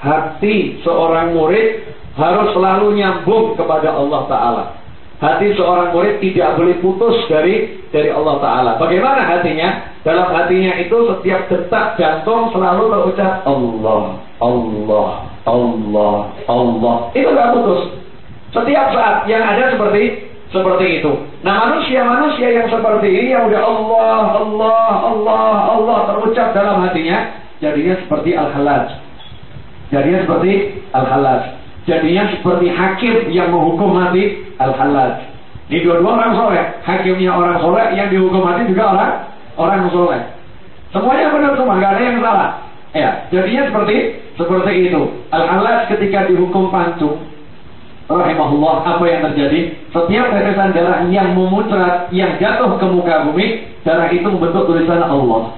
hati seorang murid harus selalu nyambung kepada Allah Ta'ala. Hati seorang murid tidak boleh putus dari dari Allah Ta'ala. Bagaimana hatinya? Dalam hatinya itu setiap detak jantung selalu berucap Allah, Allah, Allah, Allah. Itu nggak putus. Setiap saat yang ada seperti seperti itu. Nah manusia-manusia yang seperti ini yang udah Allah, Allah, Allah, Allah terucap dalam hatinya, jadinya seperti al-halaj. Jadinya seperti al-halaj. Jadinya seperti hakim yang menghukum mati al-halaj. Ini dua-dua orang soleh. Hakimnya orang soleh, yang dihukum mati juga orang orang soleh. Semuanya benar semua, nggak ada yang salah. Ya, jadinya seperti seperti itu. Al-halaj ketika dihukum pancung, rahimahullah apa yang terjadi setiap tetesan darah yang memuncrat yang jatuh ke muka bumi darah itu membentuk tulisan Allah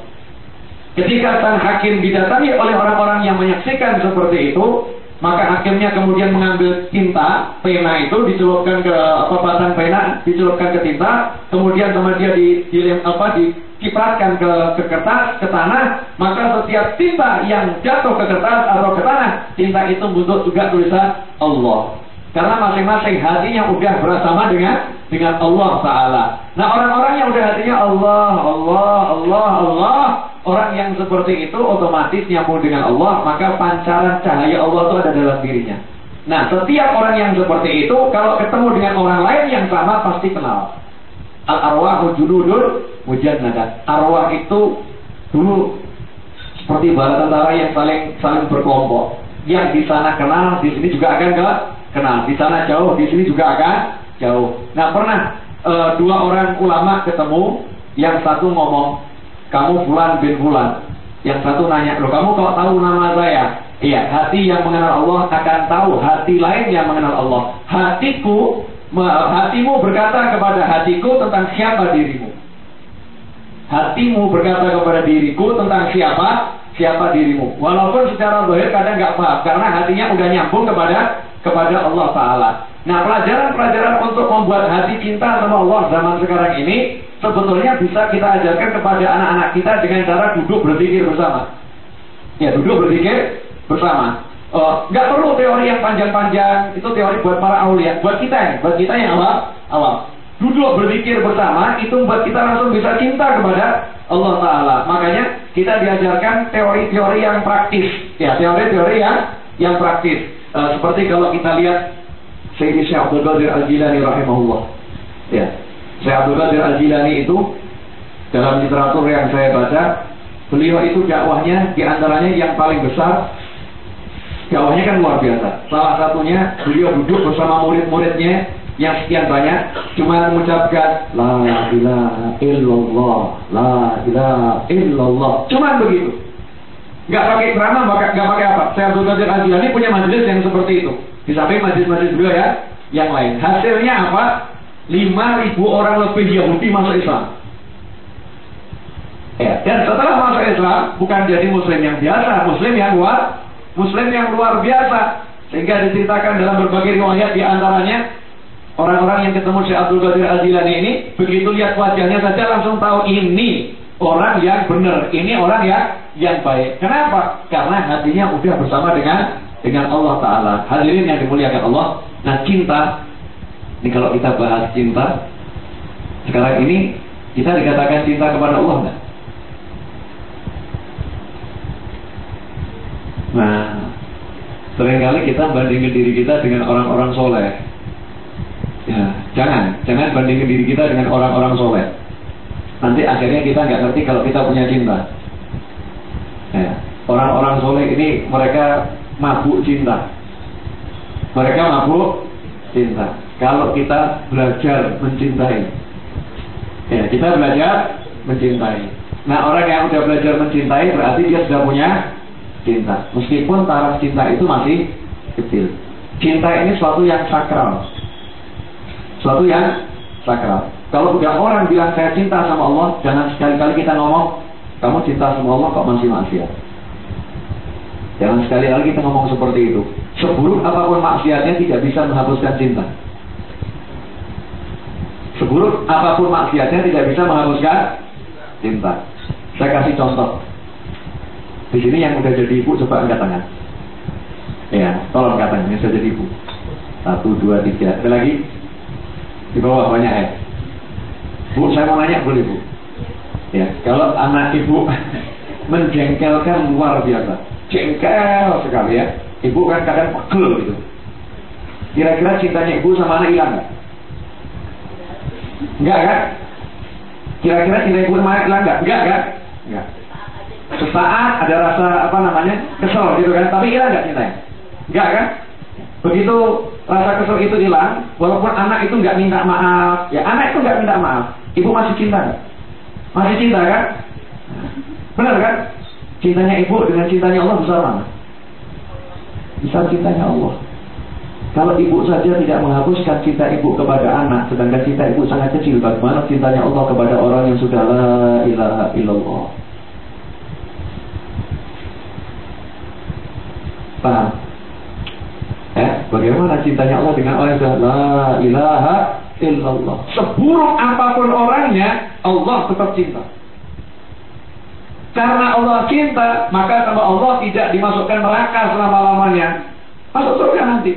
ketika sang hakim didatangi oleh orang-orang yang menyaksikan seperti itu maka hakimnya kemudian mengambil tinta pena itu dicelupkan ke apa pena dicelupkan ke tinta kemudian sama dia di, di apa dikipratkan ke, ke kertas ke tanah maka setiap tinta yang jatuh ke kertas atau ke tanah tinta itu bentuk juga tulisan Allah karena masing-masing hatinya udah bersama dengan dengan Allah Ta'ala. Nah orang-orang yang udah hatinya Allah, Allah, Allah, Allah. Orang yang seperti itu otomatis nyambung dengan Allah. Maka pancaran cahaya Allah itu ada dalam dirinya. Nah setiap orang yang seperti itu. Kalau ketemu dengan orang lain yang sama pasti kenal. Al-arwahu junudun mujannada. Arwah itu dulu seperti bala tentara yang saling saling berkelompok. Yang di sana kenal, di sini juga akan ke kenal. Di sana jauh, di sini juga akan jauh. Nah pernah e, dua orang ulama ketemu, yang satu ngomong, kamu Fulan bin Fulan. Yang satu nanya, loh kamu kok tahu nama saya? Iya, hati yang mengenal Allah akan tahu hati lain yang mengenal Allah. Hatiku, hatimu berkata kepada hatiku tentang siapa dirimu. Hatimu berkata kepada diriku tentang siapa siapa dirimu. Walaupun secara zahir kadang nggak paham karena hatinya udah nyambung kepada kepada Allah Taala. Nah pelajaran-pelajaran untuk membuat hati cinta sama Allah zaman sekarang ini sebetulnya bisa kita ajarkan kepada anak-anak kita dengan cara duduk berpikir bersama. Ya duduk berpikir bersama. Uh, nggak perlu teori yang panjang-panjang itu teori buat para aulia, buat kita ya, buat kita yang awal awal duduk berpikir bersama itu membuat kita langsung bisa cinta kepada Allah Taala. Makanya kita diajarkan teori-teori yang praktis, ya teori-teori yang yang praktis. E, seperti kalau kita lihat Sayyidi Syekh Abdul Qadir Al-Jilani rahimahullah. Ya. Syekh Abdul Qadir Al-Jilani itu dalam literatur yang saya baca, beliau itu dakwahnya di antaranya yang paling besar dakwahnya kan luar biasa. Salah satunya beliau duduk bersama murid-muridnya yang sekian banyak cuma mengucapkan la ilaha illallah la ilaha illallah cuma begitu nggak pakai drama nggak pakai apa? Saya Abdul Qadir Al punya majelis yang seperti itu. Di samping majelis-majelis beliau ya yang lain. Hasilnya apa? Lima ribu orang lebih Yahudi masuk Islam. Ya dan setelah masuk Islam bukan jadi Muslim yang biasa Muslim yang luar Muslim yang luar biasa. Sehingga diceritakan dalam berbagai riwayat di antaranya Orang-orang yang ketemu Syekh Abdul Qadir Al-Jilani ini begitu lihat wajahnya saja langsung tahu ini orang yang benar, ini orang yang yang baik. Kenapa? Karena hatinya udah bersama dengan dengan Allah Taala. Hadirin yang dimuliakan Allah. Nah cinta, ini kalau kita bahas cinta, sekarang ini kita dikatakan cinta kepada Allah? Nah, sering kali kita bandingin diri kita dengan orang-orang soleh. Ya, jangan, jangan bandingkan diri kita dengan orang-orang soleh. Nanti akhirnya kita nggak ngerti kalau kita punya cinta. Ya, orang-orang soleh ini mereka mabuk cinta. Mereka mabuk cinta. Kalau kita belajar mencintai, ya kita belajar mencintai. Nah orang yang sudah belajar mencintai berarti dia sudah punya cinta. Meskipun taraf cinta itu masih kecil. Cinta ini suatu yang sakral Suatu yang sakral. Kalau udah orang bilang saya cinta sama Allah, jangan sekali-kali kita ngomong, kamu cinta sama Allah kok masih maksiat. Jangan sekali lagi kita ngomong seperti itu. Seburuk apa pun maksiatnya tidak bisa menghapuskan cinta. Seburuk apa pun maksiatnya tidak bisa menghapuskan cinta. Saya kasih contoh. Di sini yang udah jadi ibu coba angkat tangan. Ya, tolong angkat tangan yang sudah jadi ibu. Satu, dua, tiga. Ada lagi? Di bawah banyak ya. Bu, saya mau nanya boleh bu? Ya, kalau anak ibu menjengkelkan luar biasa, jengkel sekali ya. Ibu kan kadang pegel gitu. Kira-kira cintanya ibu sama anak hilang nggak? Enggak kan? Kira-kira cinta ibu sama anak hilang nggak? Enggak kan? Enggak. Sesaat ada rasa apa namanya kesel gitu kan, tapi hilang nggak cintanya? Enggak kan? Begitu rasa kesel itu hilang, walaupun anak itu nggak minta maaf, ya anak itu nggak minta maaf, ibu masih cinta? Masih cinta kan? Benar kan? Cintanya ibu dengan cintanya Allah besar mana? Besar cintanya Allah. Kalau ibu saja tidak menghapuskan cinta ibu kepada anak, sedangkan cinta ibu sangat kecil, bagaimana cintanya Allah kepada orang yang sudah la ilaha illallah? Paham? Ya, bagaimana cintanya Allah dengan orang yang sudah la ilaha illallah? Seburuk apa pun orangnya, Allah tetap cinta. Karena Allah cinta, maka sama Allah tidak dimasukkan neraka selama-lamanya. Masuk surga nanti.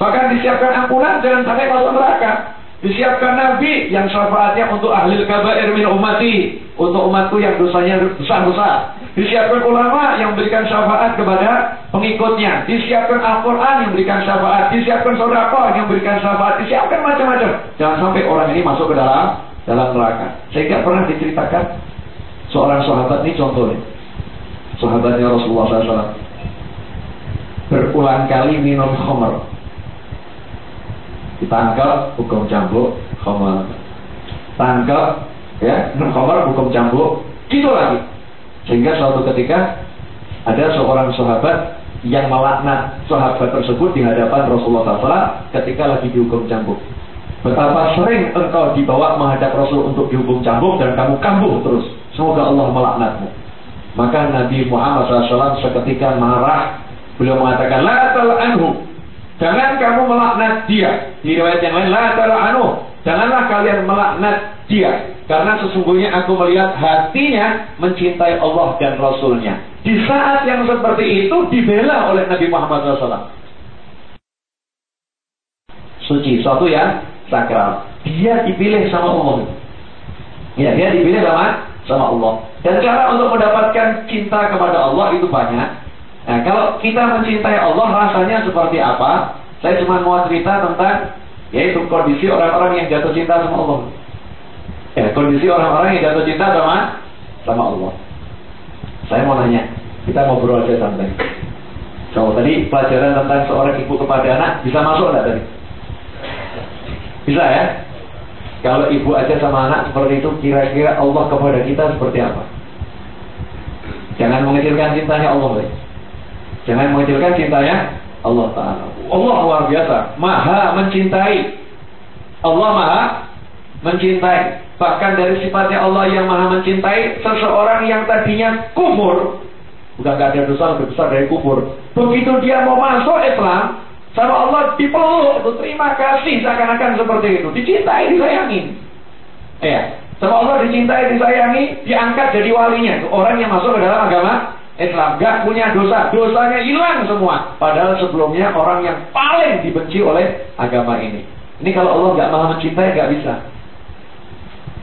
Bahkan disiapkan ampunan jangan sampai masuk neraka. Disiapkan Nabi yang syafaatnya untuk ahli kabair min umati. Untuk umatku yang dosanya besar-besar. Disiapkan ulama yang memberikan syafaat kepada pengikutnya. Disiapkan Al-Quran yang memberikan syafaat. Disiapkan sodako yang memberikan syafaat. Disiapkan macam-macam. Jangan sampai orang ini masuk ke dalam dalam neraka. Sehingga pernah diceritakan seorang sahabat ini contohnya. Sahabatnya Rasulullah SAW berulang kali minum khamr ditangkap hukum cambuk khamar tangkap ya khamar hukum cambuk gitu lagi sehingga suatu ketika ada seorang sahabat yang melaknat sahabat tersebut di hadapan Rasulullah SAW ketika lagi dihukum cambuk. Betapa sering engkau dibawa menghadap Rasul untuk dihukum cambuk dan kamu kambuh terus. Semoga Allah melaknatmu. Maka Nabi Muhammad SAW seketika marah. Beliau mengatakan, La anhu. Jangan kamu melaknat dia. Di riwayat yang lain, la anu. Janganlah kalian melaknat dia. Karena sesungguhnya aku melihat hatinya mencintai Allah dan Rasulnya. Di saat yang seperti itu dibela oleh Nabi Muhammad SAW. Suci, suatu yang sakral. Dia dipilih sama Allah. Ya, dia dipilih sama sama Allah. Dan cara untuk mendapatkan cinta kepada Allah itu banyak. Nah, kalau kita mencintai Allah rasanya seperti apa? Saya cuma mau cerita tentang yaitu kondisi orang-orang yang jatuh cinta sama Allah. Ya, kondisi orang-orang yang jatuh cinta sama sama Allah. Saya mau nanya, kita ngobrol aja santai. Kalau tadi pelajaran tentang seorang ibu kepada anak bisa masuk enggak tadi? Bisa ya? Kalau ibu aja sama anak seperti itu, kira-kira Allah kepada kita seperti apa? Jangan mengecilkan cintanya Allah. Ya. Jangan mengecilkan cintanya Allah Ta'ala. Allah luar biasa. Maha mencintai. Allah maha mencintai. Bahkan dari sifatnya Allah yang maha mencintai. Seseorang yang tadinya kumur. Udah gak ada dosa lebih besar dari kumur. Begitu dia mau masuk Islam. Sama Allah dipeluk. Terima kasih seakan-akan seperti itu. Dicintai, disayangi. Ya. Sama Allah dicintai, disayangi. Diangkat jadi walinya. Orang yang masuk ke dalam agama Islam gak punya dosa, dosanya hilang semua. Padahal sebelumnya orang yang paling dibenci oleh agama ini. Ini kalau Allah gak maha mencintai gak bisa.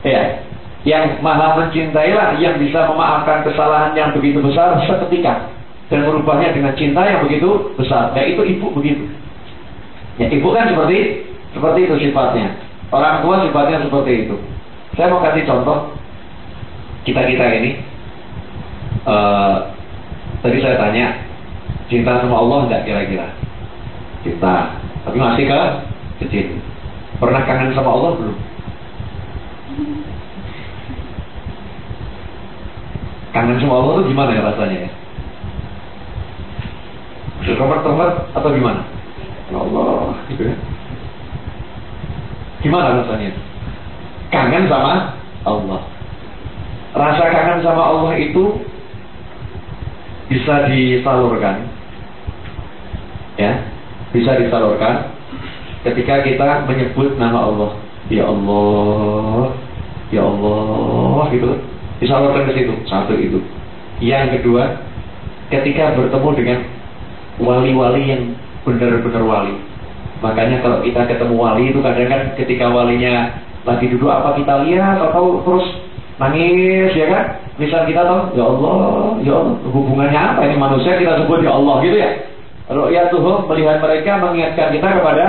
Ya, yang maha mencintailah yang bisa memaafkan kesalahan yang begitu besar seketika dan merubahnya dengan cinta yang begitu besar. Ya itu ibu begitu. Ya ibu kan seperti seperti itu sifatnya. Orang tua sifatnya seperti itu. Saya mau kasih contoh kita kita ini. Uh, Tadi saya tanya, cinta sama Allah enggak kira-kira? Cinta. Tapi masih ke kecil. Pernah kangen sama Allah belum? Kangen sama Allah itu gimana ya rasanya ya? Terhormat-terhormat atau gimana? Ya Allah, gitu ya. Gimana rasanya? Kangen sama Allah. Rasa kangen sama Allah itu bisa disalurkan ya bisa disalurkan ketika kita menyebut nama Allah ya Allah ya Allah gitu disalurkan ke situ? Satu itu. Yang kedua ketika bertemu dengan wali-wali yang benar-benar wali. Makanya kalau kita ketemu wali itu kadang kan ketika walinya lagi duduk apa kita lihat? Atau terus nangis ya kan? Misal kita tahu ya Allah ya Allah. Hubungannya apa ini manusia? Kita sebut ya Allah gitu ya. Ru'yatuhum melihat mereka mengingatkan kita kepada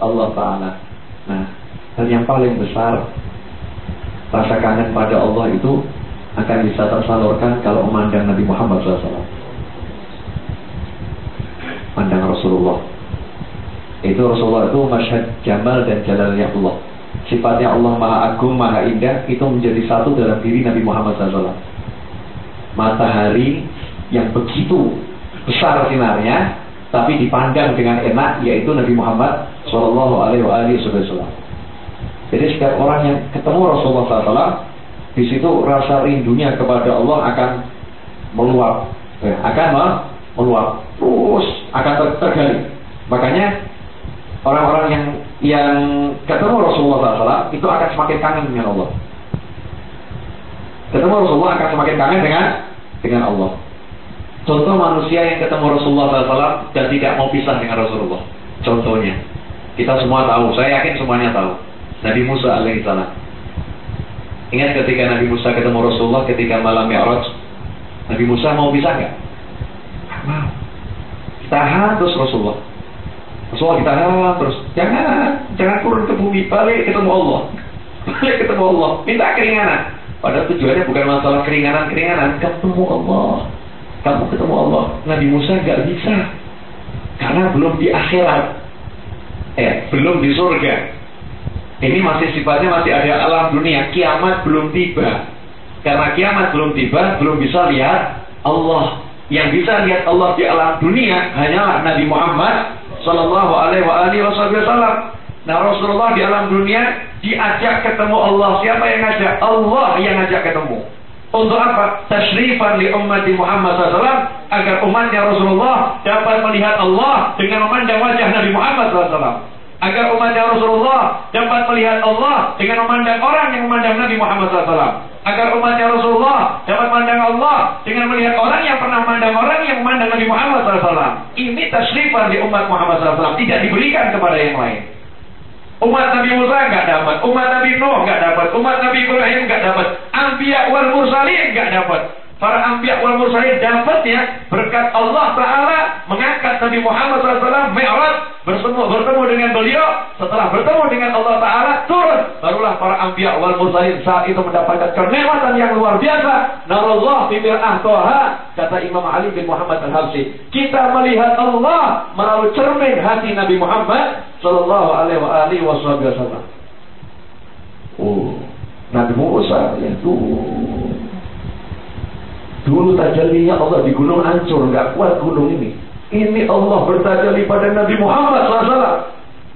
Allah Ta'ala. Nah hal yang paling besar rasa kangen pada Allah itu akan bisa tersalurkan kalau memandang Nabi Muhammad SAW pandang Rasulullah itu Rasulullah itu masyhad jamal dan jalalnya Allah sifatnya Allah Maha Agung, Maha Indah itu menjadi satu dalam diri Nabi Muhammad SAW. Matahari yang begitu besar sinarnya, tapi dipandang dengan enak, yaitu Nabi Muhammad Wasallam. Jadi setiap orang yang ketemu Rasulullah SAW, di situ rasa rindunya kepada Allah akan meluap, eh, akan meluap, terus akan tergali. Makanya orang-orang yang yang ketemu Rasulullah SAW itu akan semakin kangen dengan Allah. Ketemu Rasulullah akan semakin kangen dengan dengan Allah. Contoh manusia yang ketemu Rasulullah SAW dan tidak mau pisah dengan Rasulullah. Contohnya, kita semua tahu, saya yakin semuanya tahu. Nabi Musa alaihissalam. Ingat ketika Nabi Musa ketemu Rasulullah ketika malam Mi'raj, Nabi Musa mau pisah nggak? Mau. Tahan terus Rasulullah. Rasulullah kita halang terus. Jangan, jangan turun ke bumi, balik ketemu Allah. Balik ketemu Allah, minta keringanan. Padahal tujuannya bukan masalah keringanan-keringanan, ketemu Allah. Kamu ketemu Allah. Nabi Musa gak bisa. Karena belum di akhirat. Eh, belum di surga. Ini masih sifatnya masih ada alam dunia. Kiamat belum tiba. Karena kiamat belum tiba, belum bisa lihat Allah. Yang bisa lihat Allah di alam dunia hanyalah Nabi Muhammad Sallallahu alaihi wasallam. Nah Rasulullah di alam dunia diajak ketemu Allah. Siapa yang ngajak? Allah yang ngajak ketemu. Untuk apa? Tashrifan li umat Muhammad SAW agar umatnya Rasulullah dapat melihat Allah dengan memandang wajah Nabi Muhammad SAW. Agar umatnya Rasulullah dapat melihat Allah dengan memandang orang yang memandang Nabi Muhammad SAW agar umatnya Rasulullah dapat memandang Allah dengan melihat orang yang pernah memandang orang yang memandang Nabi Muhammad SAW. Ini tasrifan di umat Muhammad SAW tidak diberikan kepada yang lain. Umat Nabi Musa nggak dapat, umat Nabi Nuh nggak dapat, umat Nabi Ibrahim nggak dapat, Ambiya wal Mursalin nggak dapat. Para ambiya wal mursalin dapatnya berkat Allah Taala mengangkat Nabi Muhammad SAW Mi'raj bertemu bertemu dengan beliau setelah bertemu dengan Allah Taala turun barulah para ambiya wal mursalin saat itu mendapatkan kenikmatan yang luar biasa. Narullah fi toha kata Imam Ali bin Muhammad Al Habsyi. Kita melihat Allah melalui cermin hati Nabi Muhammad Sallallahu Alaihi Wasallam. Oh, Nabi Musa ya tuh Dulu tajallinya Allah di gunung ancur, nggak kuat gunung ini. Ini Allah bertajalli pada Nabi Muhammad SAW.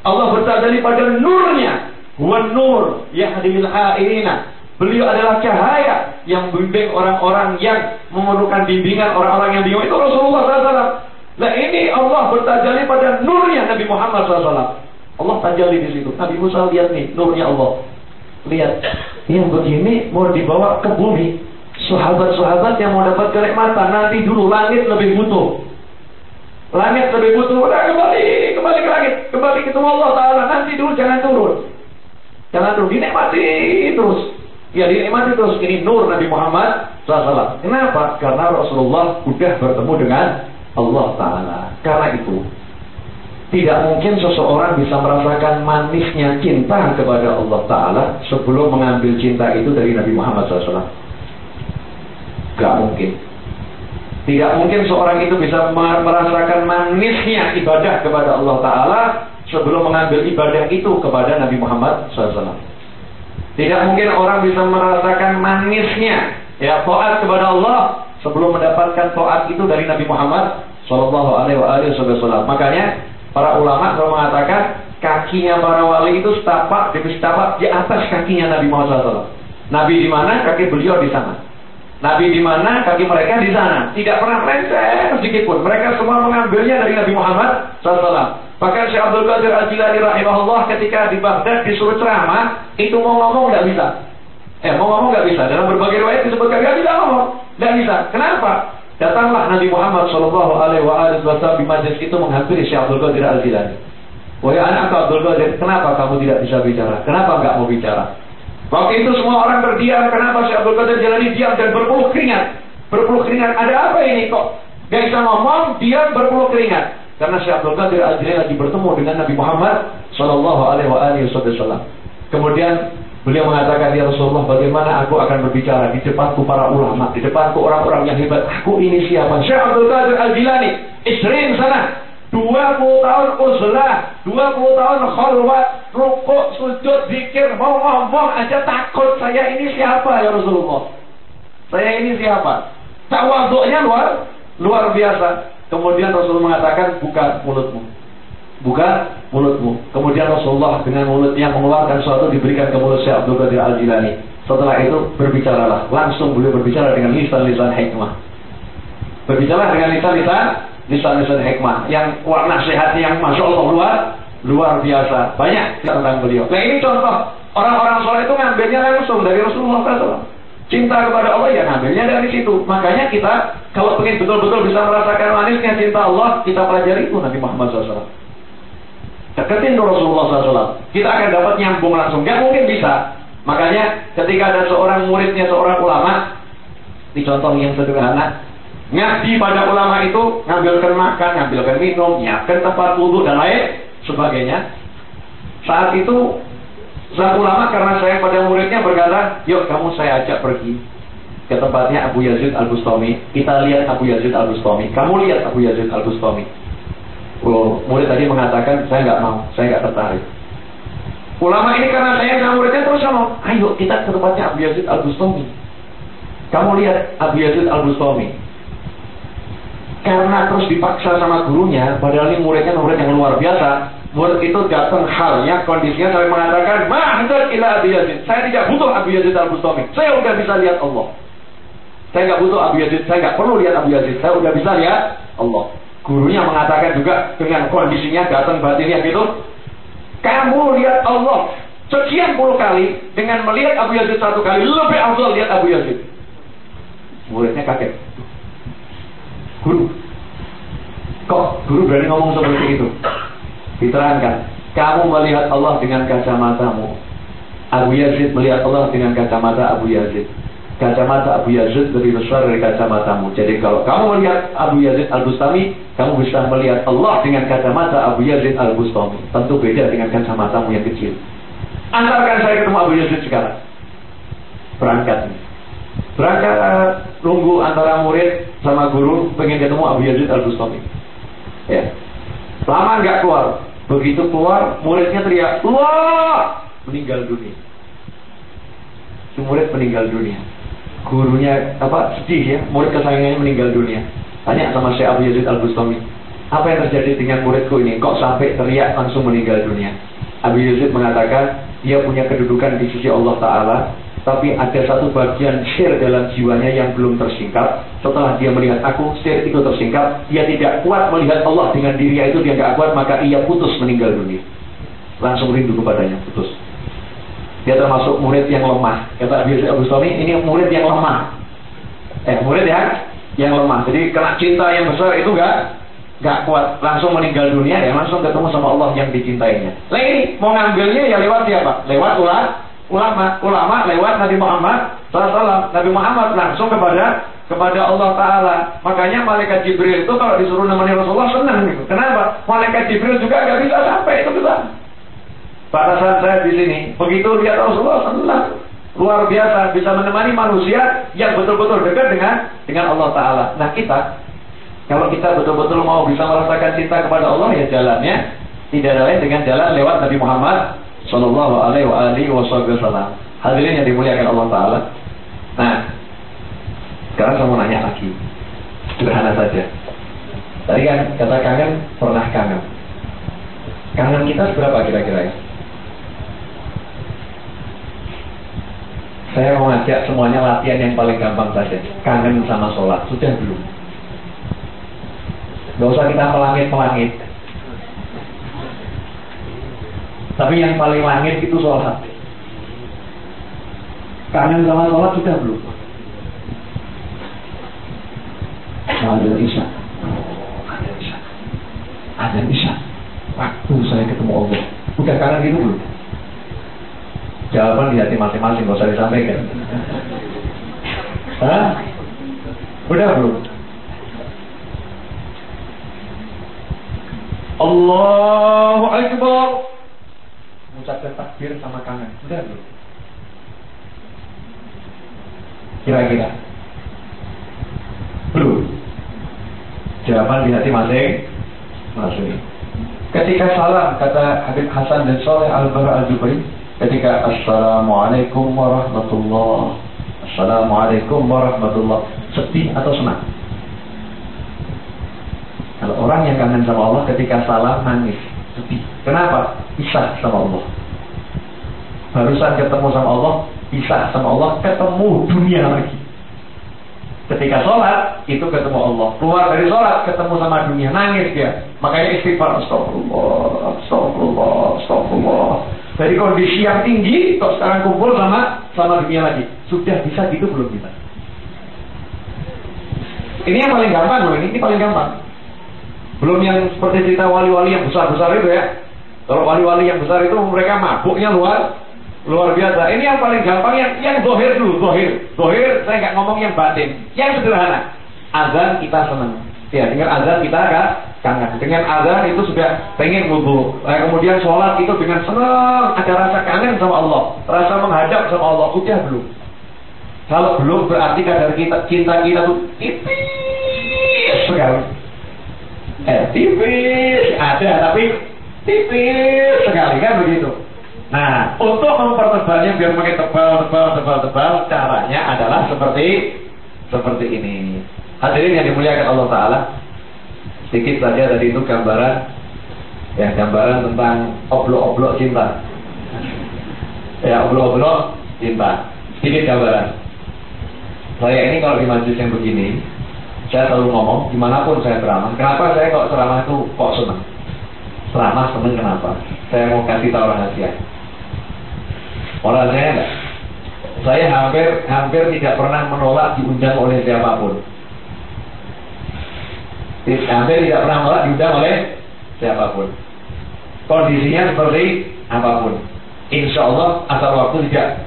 Allah bertajalli pada nurnya. Wan nur yahdil ha'ina. Beliau adalah cahaya yang membimbing orang-orang yang memerlukan bimbingan orang-orang yang bingung itu Rasulullah SAW. Nah ini Allah bertajalli pada nurnya Nabi Muhammad SAW. Allah tajalli di situ. Nabi Musa lihat nih nurnya Allah. Lihat, yang begini mau dibawa ke bumi, sahabat-sahabat yang mau dapat kenikmatan nanti dulu langit lebih butuh langit lebih butuh udah kembali kembali ke langit kembali ketemu Allah Taala nanti dulu jangan turun. Jangan turun dinikmati terus. Ya dinikmati terus. Ini nur Nabi Muhammad SAW kenapa? Karena Rasulullah sudah bertemu dengan Allah Taala. Karena itu tidak mungkin seseorang bisa merasakan manisnya cinta kepada Allah Ta'ala sebelum mengambil cinta itu dari Nabi Muhammad SAW. Gak mungkin. Tidak mungkin seorang itu bisa merasakan manisnya ibadah kepada Allah Ta'ala sebelum mengambil ibadah itu kepada Nabi Muhammad SAW. Tidak mungkin orang bisa merasakan manisnya ya taat kepada Allah sebelum mendapatkan taat itu dari Nabi Muhammad Wasallam. Makanya para ulama selalu mengatakan kakinya para wali itu setapak demi setapak di atas kakinya Nabi Muhammad SAW. Nabi di mana, kaki beliau di sana. Nabi di mana, kaki mereka di sana. Tidak pernah melenceng sedikit pun. Mereka semua mengambilnya dari Nabi Muhammad SAW. Bahkan Syekh Abdul Qadir Al-Jilani rahimahullah ketika di Baghdad disuruh ceramah, itu mau ngomong nggak bisa. Eh, mau ngomong nggak bisa. Dalam berbagai riwayat disebutkan nggak bisa ngomong, nggak bisa. Kenapa? Datanglah Nabi Muhammad Shallallahu Alaihi Wasallam di majlis itu menghampiri Syekh Abdul Qadir Al-Jilani. Wahai anak Abdul Qadir, kenapa kamu tidak bisa bicara? Kenapa nggak mau bicara? Waktu itu semua orang berdiam. Kenapa si Abdul Qadir Jalani diam dan berpeluh keringat? Berpeluh keringat. Ada apa ini kok? Gak bisa ngomong, diam berpeluh keringat. Karena si Abdul Qadir Jalani lagi bertemu dengan Nabi Muhammad Sallallahu Alaihi Wasallam. Kemudian beliau mengatakan ya Rasulullah bagaimana aku akan berbicara di depanku para ulama, di depanku orang-orang yang hebat. Aku ini siapa? Syekh Abdul Qadir Al Jilani, istri sana. 20 tahun uzlah, 20 tahun khalwat, rukuk, sujud, zikir, mau ngomong aja takut. Saya ini siapa ya Rasulullah? Saya ini siapa? Tawaduknya luar luar biasa. Kemudian Rasulullah mengatakan buka mulutmu. Buka mulutmu. Kemudian Rasulullah dengan mulut yang mengeluarkan sesuatu diberikan ke mulut Syekh Abdul Qadir Al-Jilani. Setelah itu berbicaralah. Langsung beliau berbicara dengan lisan-lisan hikmah. Berbicara dengan lisan-lisan lisan-lisan hikmah yang warna sehatnya yang masya Allah luar luar biasa banyak tentang beliau. Nah ini contoh orang-orang soleh itu ngambilnya langsung dari Rasulullah SAW. Cinta kepada Allah ya ngambilnya dari situ. Makanya kita kalau ingin betul-betul bisa merasakan manisnya cinta Allah, kita pelajari itu Nabi Muhammad SAW. Deketin Rasulullah SAW. Kita akan dapat nyambung langsung. Gak mungkin bisa. Makanya ketika ada seorang muridnya seorang ulama, di contoh yang sederhana, Ngaji pada ulama itu ngambilkan makan, ngambilkan minum, nyiapkan tempat wudhu dan lain sebagainya. Saat itu saat ulama karena saya pada muridnya berkata, yuk kamu saya ajak pergi ke tempatnya Abu Yazid Al Bustami. Kita lihat Abu Yazid Al Bustami. Kamu lihat Abu Yazid Al Bustami. Oh, murid tadi mengatakan saya nggak mau, saya nggak tertarik. Ulama ini karena saya sama muridnya terus sama, ayo kita ke tempatnya Abu Yazid Al Bustami. Kamu lihat Abu Yazid Al Bustami karena terus dipaksa sama gurunya, padahal ini muridnya murid yang luar biasa. Murid itu datang halnya, kondisinya saya mengatakan, Mahdat ila Abu Yazid. Saya tidak butuh Abu Yazid al-Bustami. Saya sudah bisa lihat Allah. Saya nggak butuh Abu Yazid, saya nggak perlu lihat Abu Yazid. Saya sudah bisa lihat Allah. Gurunya mengatakan juga dengan kondisinya datang batinnya gitu, kamu lihat Allah sekian puluh kali dengan melihat Abu Yazid satu kali lebih afdal lihat Abu Yazid. Muridnya kaget. Guru. Kok guru berani ngomong seperti itu? Diterangkan. Kamu melihat Allah dengan kacamatamu. Abu Yazid melihat Allah dengan kacamata Abu Yazid. Kacamata Abu Yazid lebih besar dari kacamatamu. Jadi kalau kamu melihat Abu Yazid Al-Bustami, kamu bisa melihat Allah dengan kacamata Abu Yazid Al-Bustami. Tentu beda dengan kacamatamu yang kecil. Antarkan saya ketemu Abu Yazid sekarang. Berangkat. Berangkat nunggu antara murid sama guru pengen ketemu Abu Yazid Al Bustami. Ya. Lama nggak keluar. Begitu keluar, muridnya teriak, keluar, meninggal dunia. Si murid meninggal dunia. Gurunya apa sedih ya, murid kesayangannya meninggal dunia. Tanya sama Syekh Abu Yazid Al Bustami, apa yang terjadi dengan muridku ini? Kok sampai teriak langsung meninggal dunia? Abu Yazid mengatakan dia punya kedudukan di sisi Allah Taala tapi ada satu bagian sir dalam jiwanya yang belum tersingkap. Setelah dia melihat aku, sir itu tersingkap. Dia tidak kuat melihat Allah dengan dirinya itu dia tidak kuat, maka ia putus meninggal dunia. Langsung rindu kepadanya, putus. Dia termasuk murid yang lemah. Kata Abi Abu Sami, ini murid yang lemah. Eh, murid ya, yang lemah. Jadi kena cinta yang besar itu enggak Gak kuat, langsung meninggal dunia ya, langsung ketemu sama Allah yang dicintainya. Nah ini mau ngambilnya ya lewat siapa? Lewat ular, ulama, ulama lewat Nabi Muhammad SAW. Nabi Muhammad langsung kepada kepada Allah Taala. Makanya malaikat Jibril itu kalau disuruh nemani Rasulullah senang gitu. Kenapa? Malaikat Jibril juga nggak bisa sampai itu. Pada saat saya di sini, begitu lihat Rasulullah senang. Luar biasa bisa menemani manusia yang betul-betul dekat dengan dengan Allah Taala. Nah kita kalau kita betul-betul mau bisa merasakan cinta kepada Allah ya jalannya tidak lain dengan jalan lewat Nabi Muhammad Sallallahu alaihi wa alihi wasallam. Hadirin yang dimuliakan Allah Taala. Nah, sekarang saya mau nanya lagi. Sederhana saja. Tadi kan kata kangen pernah kangen. Kangen kita seberapa kira-kira ya? Saya mau ngajak semuanya latihan yang paling gampang saja. Kangen sama sholat. Sudah belum? Gak usah kita melangit-melangit. Tapi yang paling langit itu sholat. Kangen sama sholat sudah belum? Ada isya. Ada isya. Ada isya. Waktu saya ketemu Allah. Udah kangen gitu belum? Jawaban di hati masing-masing, gak usah disampaikan. Hah? Udah belum? Allahu Akbar. Mengucapkan takbir sama kangen. Udah belum? Kira-kira. Belum. Jawaban di hati masing masing. Ketika salam kata Habib Hasan dan Soleh Al Bara Al Jubri, ketika Assalamualaikum warahmatullah, Assalamualaikum warahmatullah, sedih atau senang? Kalau orang yang kangen sama Allah ketika salam nangis, sedih. Kenapa? Pisah sama Allah. Barusan ketemu sama Allah, pisah sama Allah, ketemu dunia lagi. Ketika sholat, itu ketemu Allah. Keluar dari sholat, ketemu sama dunia. Nangis dia. Makanya istighfar. Astagfirullah, astagfirullah, astagfirullah. Dari kondisi yang tinggi, kok sekarang kumpul sama sama dunia lagi. Sudah bisa gitu belum kita? Ini yang paling gampang loh, ini, ini paling gampang. Belum yang seperti cerita wali-wali yang besar-besar itu ya. Kalau wali-wali yang besar itu mereka mabuknya luar Luar biasa. Ini yang paling gampang yang yang dohir dulu, dohir. Dohir saya nggak ngomong yang batin. Yang sederhana. Azan kita senang. Ya, dengan azan kita kan kangen. Dengan azan itu sudah pengen wudhu. Nah, kemudian sholat itu dengan senang, ada rasa kangen sama Allah, rasa menghadap sama Allah. Udah belum? Kalau belum berarti kadar kita cinta kita tuh tipis sekali. Eh, tipis ada tapi tipis sekali kan begitu. Nah, untuk mempertebalnya biar makin tebal, tebal, tebal, tebal, caranya adalah seperti seperti ini. Hadirin yang dimuliakan Allah Taala, sedikit saja tadi itu gambaran, ya gambaran tentang oblok-oblok cinta. Ya oblok-oblok cinta. Sedikit gambaran. Saya ini kalau di majelis yang begini, saya selalu ngomong di mana pun saya ceramah. Kenapa saya kok ceramah itu kok senang? Ceramah senang kenapa? Saya mau kasih tahu rahasia. Orang saya enggak. Saya hampir hampir tidak pernah menolak diundang oleh siapa pun. Hampir tidak pernah menolak diundang oleh siapa pun. Kondisinya seperti apa pun. Insya Allah asal waktu tidak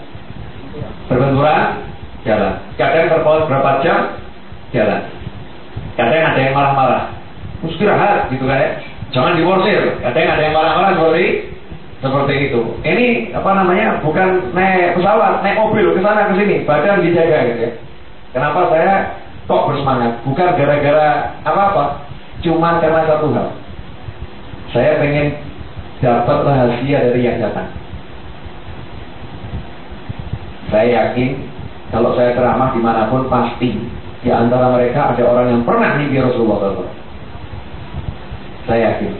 berbenturan jalan. Kadang berapa jam jalan. Kadang ada yang marah-marah. Istirahat gitu kan ya. Jangan diporsir. Kadang ada yang marah-marah seperti seperti itu. Ini apa namanya? Bukan naik pesawat, naik mobil ke sana ke sini, badan dijaga gitu ya. Kenapa saya kok bersemangat? Bukan gara-gara apa-apa, cuma karena satu hal. Saya pengen dapat rahasia dari yang datang. Saya yakin kalau saya ceramah di mana pun pasti di antara mereka ada orang yang pernah mimpi Rasulullah SAW. Saya yakin.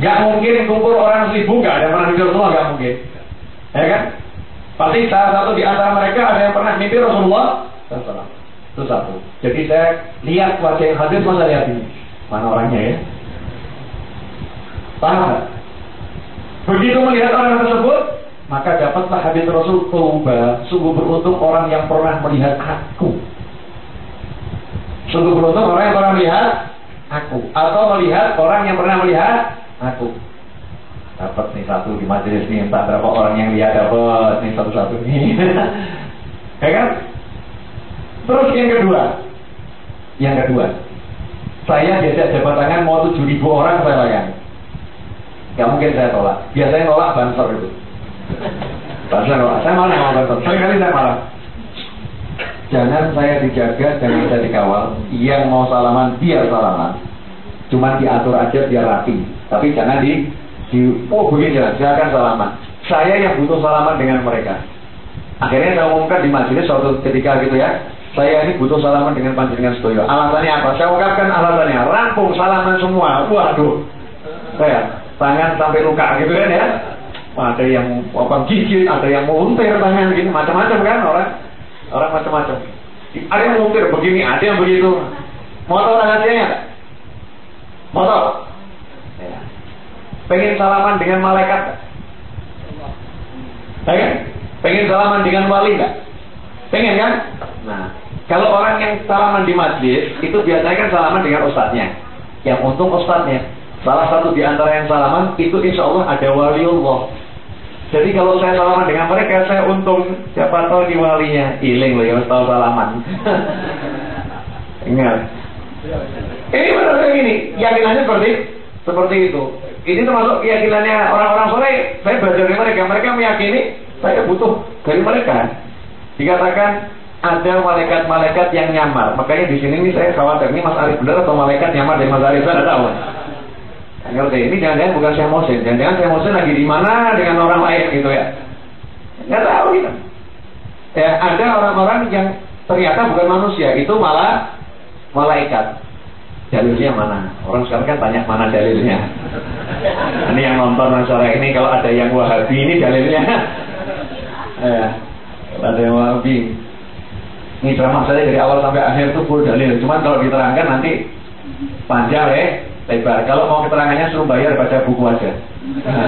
Gak mungkin kumpul orang seribu gak ada pernah mimpi Rasulullah gak mungkin. Ya kan? Pasti salah satu di antara mereka ada yang pernah mimpi Rasulullah. Itu satu. Jadi saya lihat wajah yang hadir masa lihat ini. Mana orangnya ya? Paham Begitu melihat orang tersebut, maka dapatlah hadis Rasul Tuba. Sungguh beruntung orang yang pernah melihat aku. Sungguh beruntung orang yang pernah melihat aku. Atau melihat orang yang pernah melihat aku. Dapat nih satu di majelis nih entah berapa orang yang lihat dapat nih satu-satu nih. Ya kan? Terus yang kedua. Yang kedua. Saya diajak jabat tangan mau tujuh ribu orang saya layani Gak mungkin saya tolak. Biasanya tolak banser itu. Banser tolak saya malah mau banser sekali kali saya malah jangan saya dijaga jangan saya dikawal yang mau salaman biar salaman cuma diatur aja biar rapi tapi jangan di, di oh begini jangan, silakan salaman. Saya yang butuh salaman dengan mereka. Akhirnya saya umumkan di majelis suatu ketika gitu ya. Saya ini butuh salaman dengan panjenengan sedoyo. Alasannya apa? Saya ungkapkan alasannya. Rampung salaman semua. Waduh. Saya tangan sampai luka gitu kan ya. Ada yang apa gigit, ada yang muntir tangan gini, macam-macam kan orang. Orang macam-macam. Ada yang muntir begini, ada yang begitu. Mau tahu rahasianya? Mau tahu? Pengen salaman dengan malaikat? Pengen? Pengen salaman dengan wali? Pengen kan? Nah, kalau orang yang salaman di masjid, itu biasanya kan salaman dengan ustadznya. Yang untung ustadznya. Salah satu di antara yang salaman, itu insya Allah ada wali Allah. Jadi kalau saya salaman dengan mereka, saya wali-walinya. Iling loh ya, wis tau salaman. Ingat. Ini benar kayak gini, keyakinannya seperti seperti itu. Ini termasuk keyakinannya orang-orang soleh. Saya belajar dari mereka. Mereka meyakini saya butuh dari mereka. Dikatakan ada malaikat-malaikat yang nyamar. Makanya di sini nih saya khawatir ini Mas Arif benar atau malaikat nyamar dari Mas Arif saya tahu. Ngerti. Ini jangan-jangan bukan saya Mosin. Jangan-jangan saya Mosin lagi di mana dengan orang lain gitu ya. Nggak tahu kita. Ya, ada orang-orang yang ternyata bukan manusia. Itu malah malaikat. Dalilnya mana? Orang sekarang kan banyak mana dalilnya. Ini yang nonton acara ini kalau ada yang wahabi ini dalilnya. ya, ada yang wahabi. Ini ceramah saya dari awal sampai akhir itu full dalil. Cuman kalau diterangkan nanti panjang ya, lebar. Kalau mau keterangannya suruh bayar baca buku aja.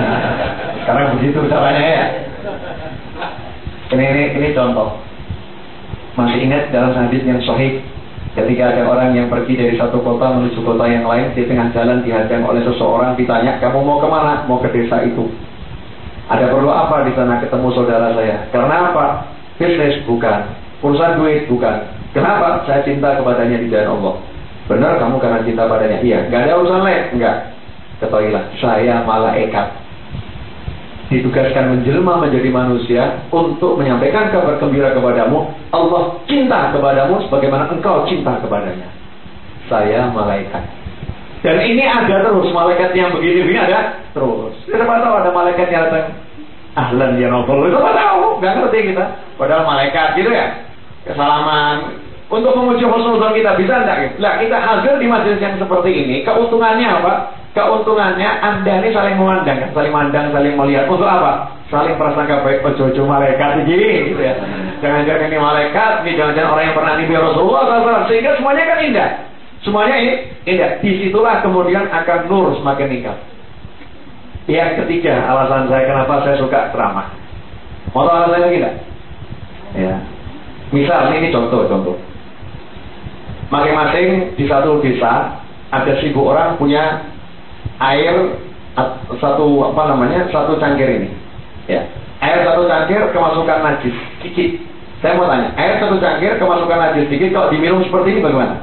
Sekarang begitu caranya ya. Ini ini ini contoh. Masih ingat dalam hadis yang sahih Ketika ada orang yang pergi dari satu kota menuju kota yang lain, di tengah jalan dihadang oleh seseorang, ditanya, kamu mau ke mana? Mau ke desa itu. Ada perlu apa di sana ketemu saudara saya? Karena apa? Bisnis bukan. Urusan duit bukan. Kenapa? Saya cinta kepadanya di jalan Allah. Benar kamu karena cinta padanya? Iya. Gak ada urusan lain? Enggak. Ketahuilah, saya malaikat ditugaskan menjelma menjadi manusia untuk menyampaikan kabar gembira kepadamu. Allah cinta kepadamu sebagaimana engkau cinta kepadanya. Saya malaikat. Dan ini ada terus malaikat yang begini begini ada terus. Kita tahu ada malaikat yang datang ahlan ya novel itu tahu nggak ngerti kita. Padahal malaikat gitu ya kesalaman untuk memuji husnuzon kita bisa enggak? Nah, kita hadir di majelis yang seperti ini, keuntungannya apa? keuntungannya anda ini saling memandang, saling mandang, saling melihat. Untuk apa? Saling prasangka baik ojo malaikat gini gitu ya. Jangan-jangan ini malaikat, ini jangan-jangan orang yang pernah nabi Rasulullah SAW. Sehingga semuanya kan indah. Semuanya ini indah. Di situlah kemudian akan nur semakin meningkat. Yang ketiga, alasan saya kenapa saya suka ceramah. Mau tahu alasan lagi enggak? Ya. Misal ini contoh-contoh. Masing-masing di satu desa ada seribu orang punya air satu apa namanya satu cangkir ini. Ya. Air satu cangkir kemasukan najis. Sedikit saya mau tanya air satu cangkir kemasukan najis sedikit kalau diminum seperti ini bagaimana?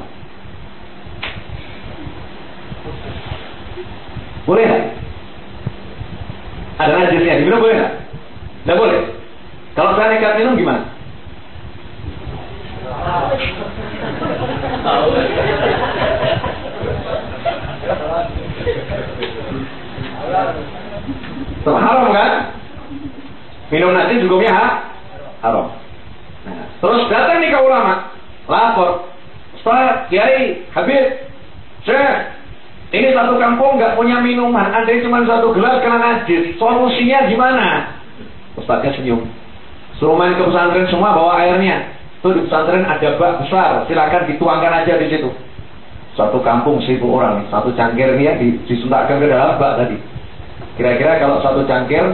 Boleh nggak? Ada najisnya diminum boleh nggak? Nggak boleh? Kalau saya nekat minum gimana haram kan? Minum nasi hukumnya ha? haram. Nah, terus datang nih ke ulama, lapor, Ustaz, Kiai, Habib, Syekh, ini satu kampung nggak punya minuman, ada cuma satu gelas kena najis. Solusinya gimana? Ustaznya senyum. Suruh main ke pesantren semua bawa airnya. Tuh di pesantren ada bak besar, silakan dituangkan aja di situ. Satu kampung seribu orang, satu cangkir nih ya disuntakkan ke dalam bak tadi. Kira-kira kalau satu cangkir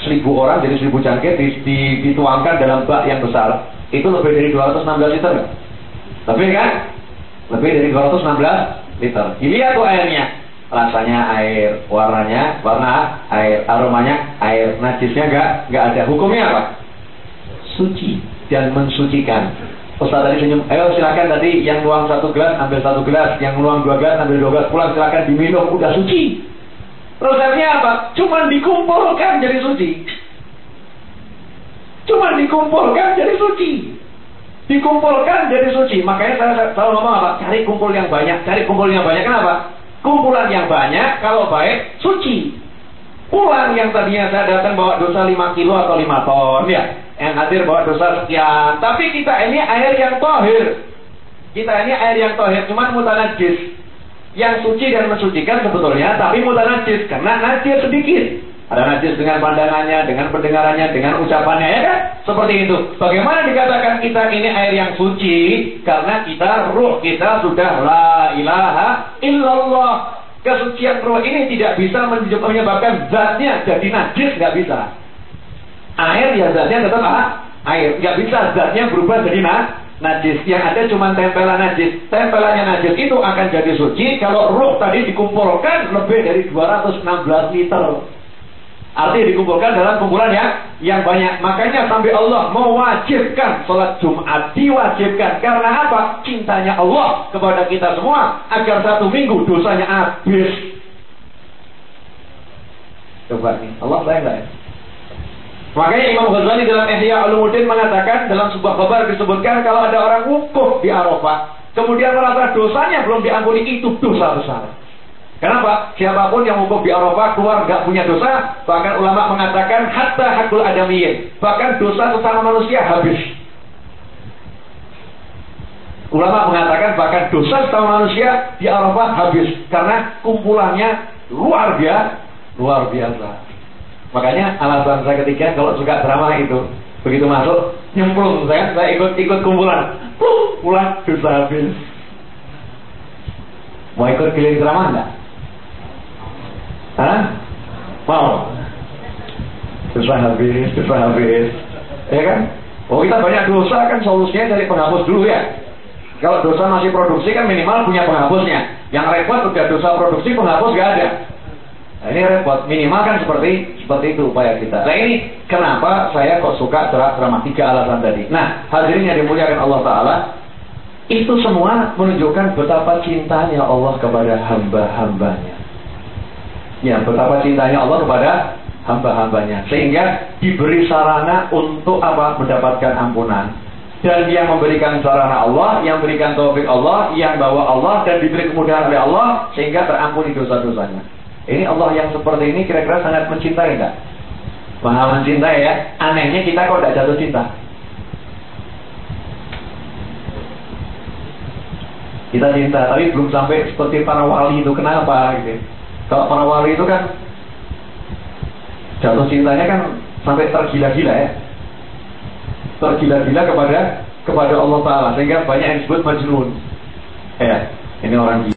seribu orang jadi seribu cangkir dituangkan dalam bak yang besar, itu lebih dari 216 liter? Lebih kan? Lebih dari 216 liter. Dilihat tuh airnya, rasanya air, warnanya warna air, aromanya air, najisnya nggak nggak ada. Hukumnya apa? Suci dan mensucikan. Ustaz tadi senyum, ayo silakan tadi yang nuang satu gelas ambil satu gelas, yang nuang dua gelas ambil dua gelas, pulang silakan diminum, udah suci. Prosesnya apa? Cuma dikumpulkan jadi suci. Cuma dikumpulkan jadi suci. Dikumpulkan jadi suci. Makanya saya selalu ngomong apa? Cari kumpul yang banyak. Cari kumpul yang banyak. Kenapa? Kumpulan yang banyak kalau baik suci. Pulang yang tadinya saya datang bawa dosa 5 kilo atau 5 ton ya. Yang hadir bawa dosa sekian. Tapi kita ini air yang tohir. Kita ini air yang tohir. Cuma mutanajis yang suci dan mensucikan sebetulnya, tapi mudah najis karena najis sedikit. Ada najis dengan pandangannya, dengan pendengarannya, dengan ucapannya, ya kan? Seperti itu. Bagaimana dikatakan kita ini air yang suci? Karena kita ruh kita sudah la ilaha illallah. Kesucian ruh ini tidak bisa menyebabkan zatnya jadi najis, nggak bisa. Air ya zatnya tetap ah, air, nggak bisa zatnya berubah jadi najis najis. Yang ada cuma tempelan najis. Tempelannya najis itu akan jadi suci kalau ruh tadi dikumpulkan lebih dari 216 liter. Artinya dikumpulkan dalam kumpulan yang yang banyak. Makanya sampai Allah mewajibkan sholat Jumat diwajibkan karena apa? Cintanya Allah kepada kita semua agar satu minggu dosanya habis. Coba nih, Allah sayang nggak ya? Makanya Imam Ghazali dalam Ihya Ulumuddin mengatakan dalam sebuah kabar disebutkan kalau ada orang wukuf di Arafah, kemudian merasa dosanya belum diampuni itu dosa besar. Kenapa? Siapa pun yang wukuf di Arafah keluar nggak punya dosa, bahkan ulama mengatakan hatta hakul adamiyin, bahkan dosa sesama manusia habis. Ulama mengatakan bahkan dosa sesama manusia di Arafah habis karena kumpulannya luar biasa, luar biasa. Makanya alasan saya ketiga kalau suka drama itu begitu masuk nyemplung saya saya ikut ikut kumpulan pulang dosa habis mau ikut keliling drama enggak? Hah? Mau? Dosa habis, dosa habis ya kan? Oh kita banyak dosa kan solusinya dari penghapus dulu ya kalau dosa masih produksi kan minimal punya penghapusnya yang repot udah dosa produksi penghapus gak ada Nah, ini repot. Minimal kan seperti seperti itu upaya kita. Nah ini kenapa saya kok suka drama tiga alasan tadi. Nah hadirin yang dimuliakan Allah Taala itu semua menunjukkan betapa cintanya Allah kepada hamba-hambanya. Ya, betapa cintanya Allah kepada hamba-hambanya. Sehingga diberi sarana untuk apa? Mendapatkan ampunan. Dan yang memberikan sarana Allah, yang memberikan taufik Allah, yang bawa Allah, dan diberi kemudahan oleh Allah, sehingga terampuni dosa-dosanya. Ini Allah yang seperti ini kira-kira sangat mencintai enggak? Maha mencintai ya. Anehnya kita kok tidak jatuh cinta. Kita cinta, tapi belum sampai seperti para wali itu. Kenapa? Gitu. Kalau para wali itu kan jatuh cintanya kan sampai tergila-gila ya. Tergila-gila kepada kepada Allah Taala sehingga banyak yang disebut majnun. Ya, ini orang gila.